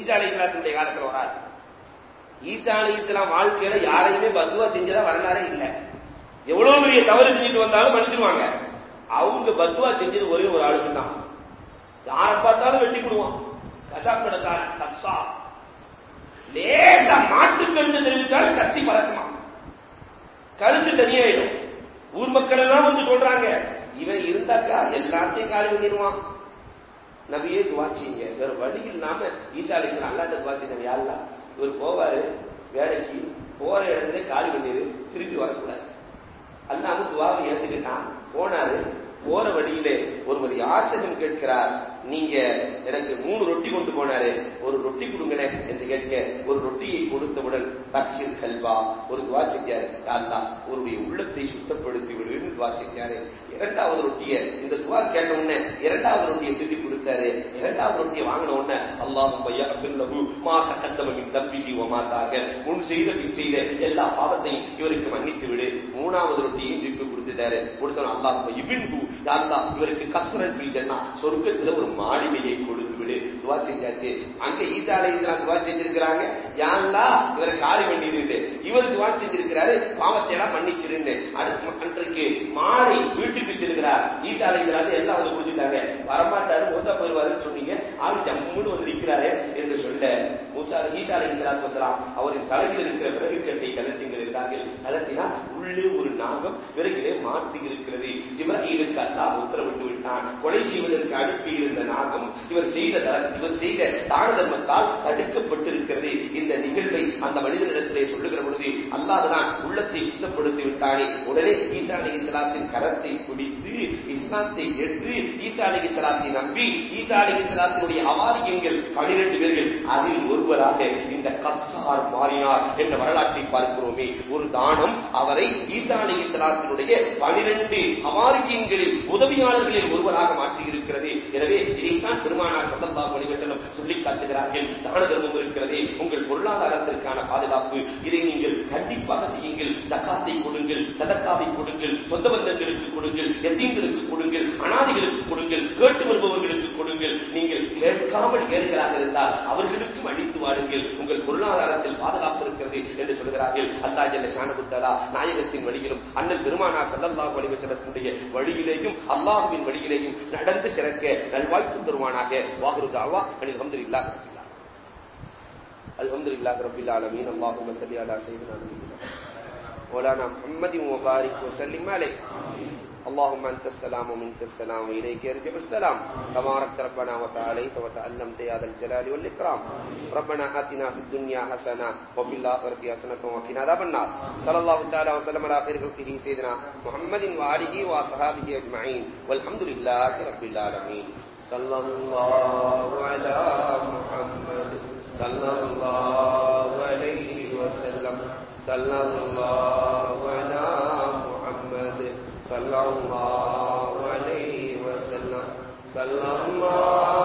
ஈசா அலி இஸ்லாத்தினுடைய காலத்தில் வராது ஈசா அலி இஸ்லாம் வாழ்க்கையில யாரையுமே பதுவா செஞ்சதா வரலாறே இல்லை. எவ்வளவு பெரிய தவறு செஞ்சுட்டு வந்தாலும் மன்னிச்சிருவாங்க. அவங்க பத்துவா செஞ்சது ஒரே ஒரு ஆளுக்கு தான். யாரை பார்த்தாலும் வெட்டி போடுவான். கசாப் கடைக்காரன் கசா லேச மாட்டு கழுத்து தெரிவிச்சாலும் கத்தி பறக்குமா? கழுத்து தனியாயிடும். ஊர் மக்கள் எல்லாம் வந்து சொல்றாங்க இவன் இருந்தாக்கா எல்லாத்தையும் காலி பண்ணிடுவான். நபியே துவாச்சிங்க வேற வழி இல்லாம ஈசா அலிஸ்லாம் அல்லாட்ட துவாச்சிங்க யாருலாம் இவர் போவாரு வேலைக்கு போற இடத்துல காலி பண்ணிடு திருப்பி வரக்கூடாது. அல்லாம துவாவை ஏத்துக்கிட்டான். போனாரு போற வழியிலே ஒருவர் யாசகம் கேட்கிறார். நீங்க எனக்கு மூணு ரொட்டி கொண்டு போனாரு ஒரு ரொட்டி கொடுங்களேன் என்று கேட்க ஒரு ரொட்டியை கொடுத்தவுடன் தக்கீர் கல்வா ஒரு துவா செஞ்சாரு அல்லா ஒருடைய உள்ளத்தை சுத்தப்படுத்தி விடுன்னு துவா செஞ்சாரு இரண்டாவது ரொட்டியை இந்த துவா கேட்ட உடனே இரண்டாவது ரொட்டியை திருப்பி கொடுத்தாரு. இரண்டாவது ரொட்டியை வாங்கின உடனே அல்லாஹும் பையா பில்லபு மா தக்கத்தமின் தம்பிகி ஒமாத்தாக முன் செய்த பின் செய்த எல்லா பாவத்தையும் இவருக்கு மன்னித்து விடு. மூணாவது ரொட்டியை திருப்பி கொடுத்துட்டாரு கொடுத்தவன் அல்லாஹ் இபின்பு. அல்லா இவருக்கு கஸ்ரன் ஜன்னா சொர்க்கத்துல ஒரு மாளிகையை கொடுத்து விடு. துவா செஞ்சாச்சு. அங்க ஈசா அலை இஸ்லாம் துவா செஞ்சிருக்கிறாங்க. யாருலா இவரை காலி பண்ணிட்டு இவர் துவா செஞ்சிருக்கிறாரு. பாவத்தை எல்லாம் மன்னிச்சிருன்னு அடுத்து அன்றைக்கு மாலை வீட்டுக்கு செல்கிறார். ஈசா அலை இஸ்லாம் எல்லாம் வந்து புரிஞ்சுட்டாங்க வரமாட்டாரு மூத்தா போயிருவாருன்னு சொன்னீங்க. ஆளு ஜம்முன்னு வந்து நிற்கிறாரு என்று சொல்ல. மூசா ஈசா அலி இஸ்லாத்து வசலாம் அவரின் தலையில் இருக்கிற விறகு கட்டை கலட்டுங்கள் என்றார்கள் கலட்டினா உள்ளே ஒரு நாகம் விறகிலே மாட்டி இருக்கிறது. ஜிப்ராஹிலுக்கு அல்லாஹ் உத்தரவிட்டு விட்டான். கொலை செய்வதற்கு அனுப்பி இருந்த நாகம் இவர் செய்த இவர் செய்த தான தர்மத்தால் தடுக்கப்பட்டிருக்கிறது. இந்த நிகழ்வை அந்த மனிதனிடத்திலே சொல்லுகிற பொழுது அல்லாஹ்தான் உள்ளத்தை சுத்தப்படுத்தி விட்டானே. உடனே ஈசா அலி இஸ்லாத்தின் கரத்தை பிடித்து இஸ்லாத்தை ஏற்று ஈசா அலி இஸ்லாத்தை நம்பி ஈசா அலி இஸ்லாத்தினுடைய அவாரியங்கள் பனிரெண்டு பேர்கள் அதில் ஒருவராக இந்த கஸ்ஸார் மாறினார் என்ற வரலாற்றை பார்க்கிறோமே. ஒரு தானம் அவரை ஈசா அலி இஸ்லாத்தினுடைய பனிரெண்டு அவாரியங்களில் உதவியாளர்களில் ஒருவராக மாற்றியிருக்கிறது. எனவே இதைத்தான் பெருமானார் சல்லல்லா மணிவசனம் செல்லும் சொல்லி காட்டுகிறார்கள். தான தர்மம் இருக்கிறது உங்கள் பொருளாதாரத்திற்கான பாதுகாப்பு. இதை நீங்கள் கண்டிப்பாக செய்யுங்கள். சகாத்தை கொடுங்கள் சதக்காவை கொடுங்கள் சொந்த பந்தங்களுக்கு கொடுங்கள் எத்தீங்களுக்கு கொடுங்கள் அனாதிகளுக்கு கொடுங்கள் கேட்டு வருபவர்களுக்கு கொடுங்கள். நீங்கள் கேட்காமல் ஏழைகளாக இருந்தால் அவர்களுக்கும் அளித்து வாடுங்கள் உங்கள் பொருளாதாரத்தில் பாதுகாப்பு இருக்கிறது என்று சொல்கிறார்கள். அல்லா ஜல்ல சானகுத்தலா நாயகத்தின் வழியிலும் அண்ணல் பெருமானார் சல்லல்லாஹு அலைஹி வஸல்லமுடைய வழியிலேயும் அல்லாஹ்வின் வழியிலேயும் நடந்து சிறக்க நல்வாய்ப்பு தருவானாக. வாகுரு தாவா. அல்ஹம்துலில்லாஹ் அல்ஹம்துலில்லாஹ் ரப்பில் ஆலமீன். அல்லாஹும்ம ஸல்லி அலா சையidina நபியினா. மௌலானா முஹம்மதின் வபாரிக் வஸல்லிம் அலைஹி. اللهم انت السلام ومنك السلام واليك يرجع السلام. تبارك ربنا وتعاليت وتعلمت يا ذا الجلال والاكرام ربنا اتنا في الدنيا حسنه وفي الاخره حسنه وقنا عذاب النار. صلى الله تعالى وسلم على خير خلقه سيدنا محمد واله واصحابه اجمعين والحمد لله رب العالمين. صلى الله على محمد. صلى الله عليه وسلم. صلى الله على محمد صلی اللہ علیہ وسلم. صلی اللہ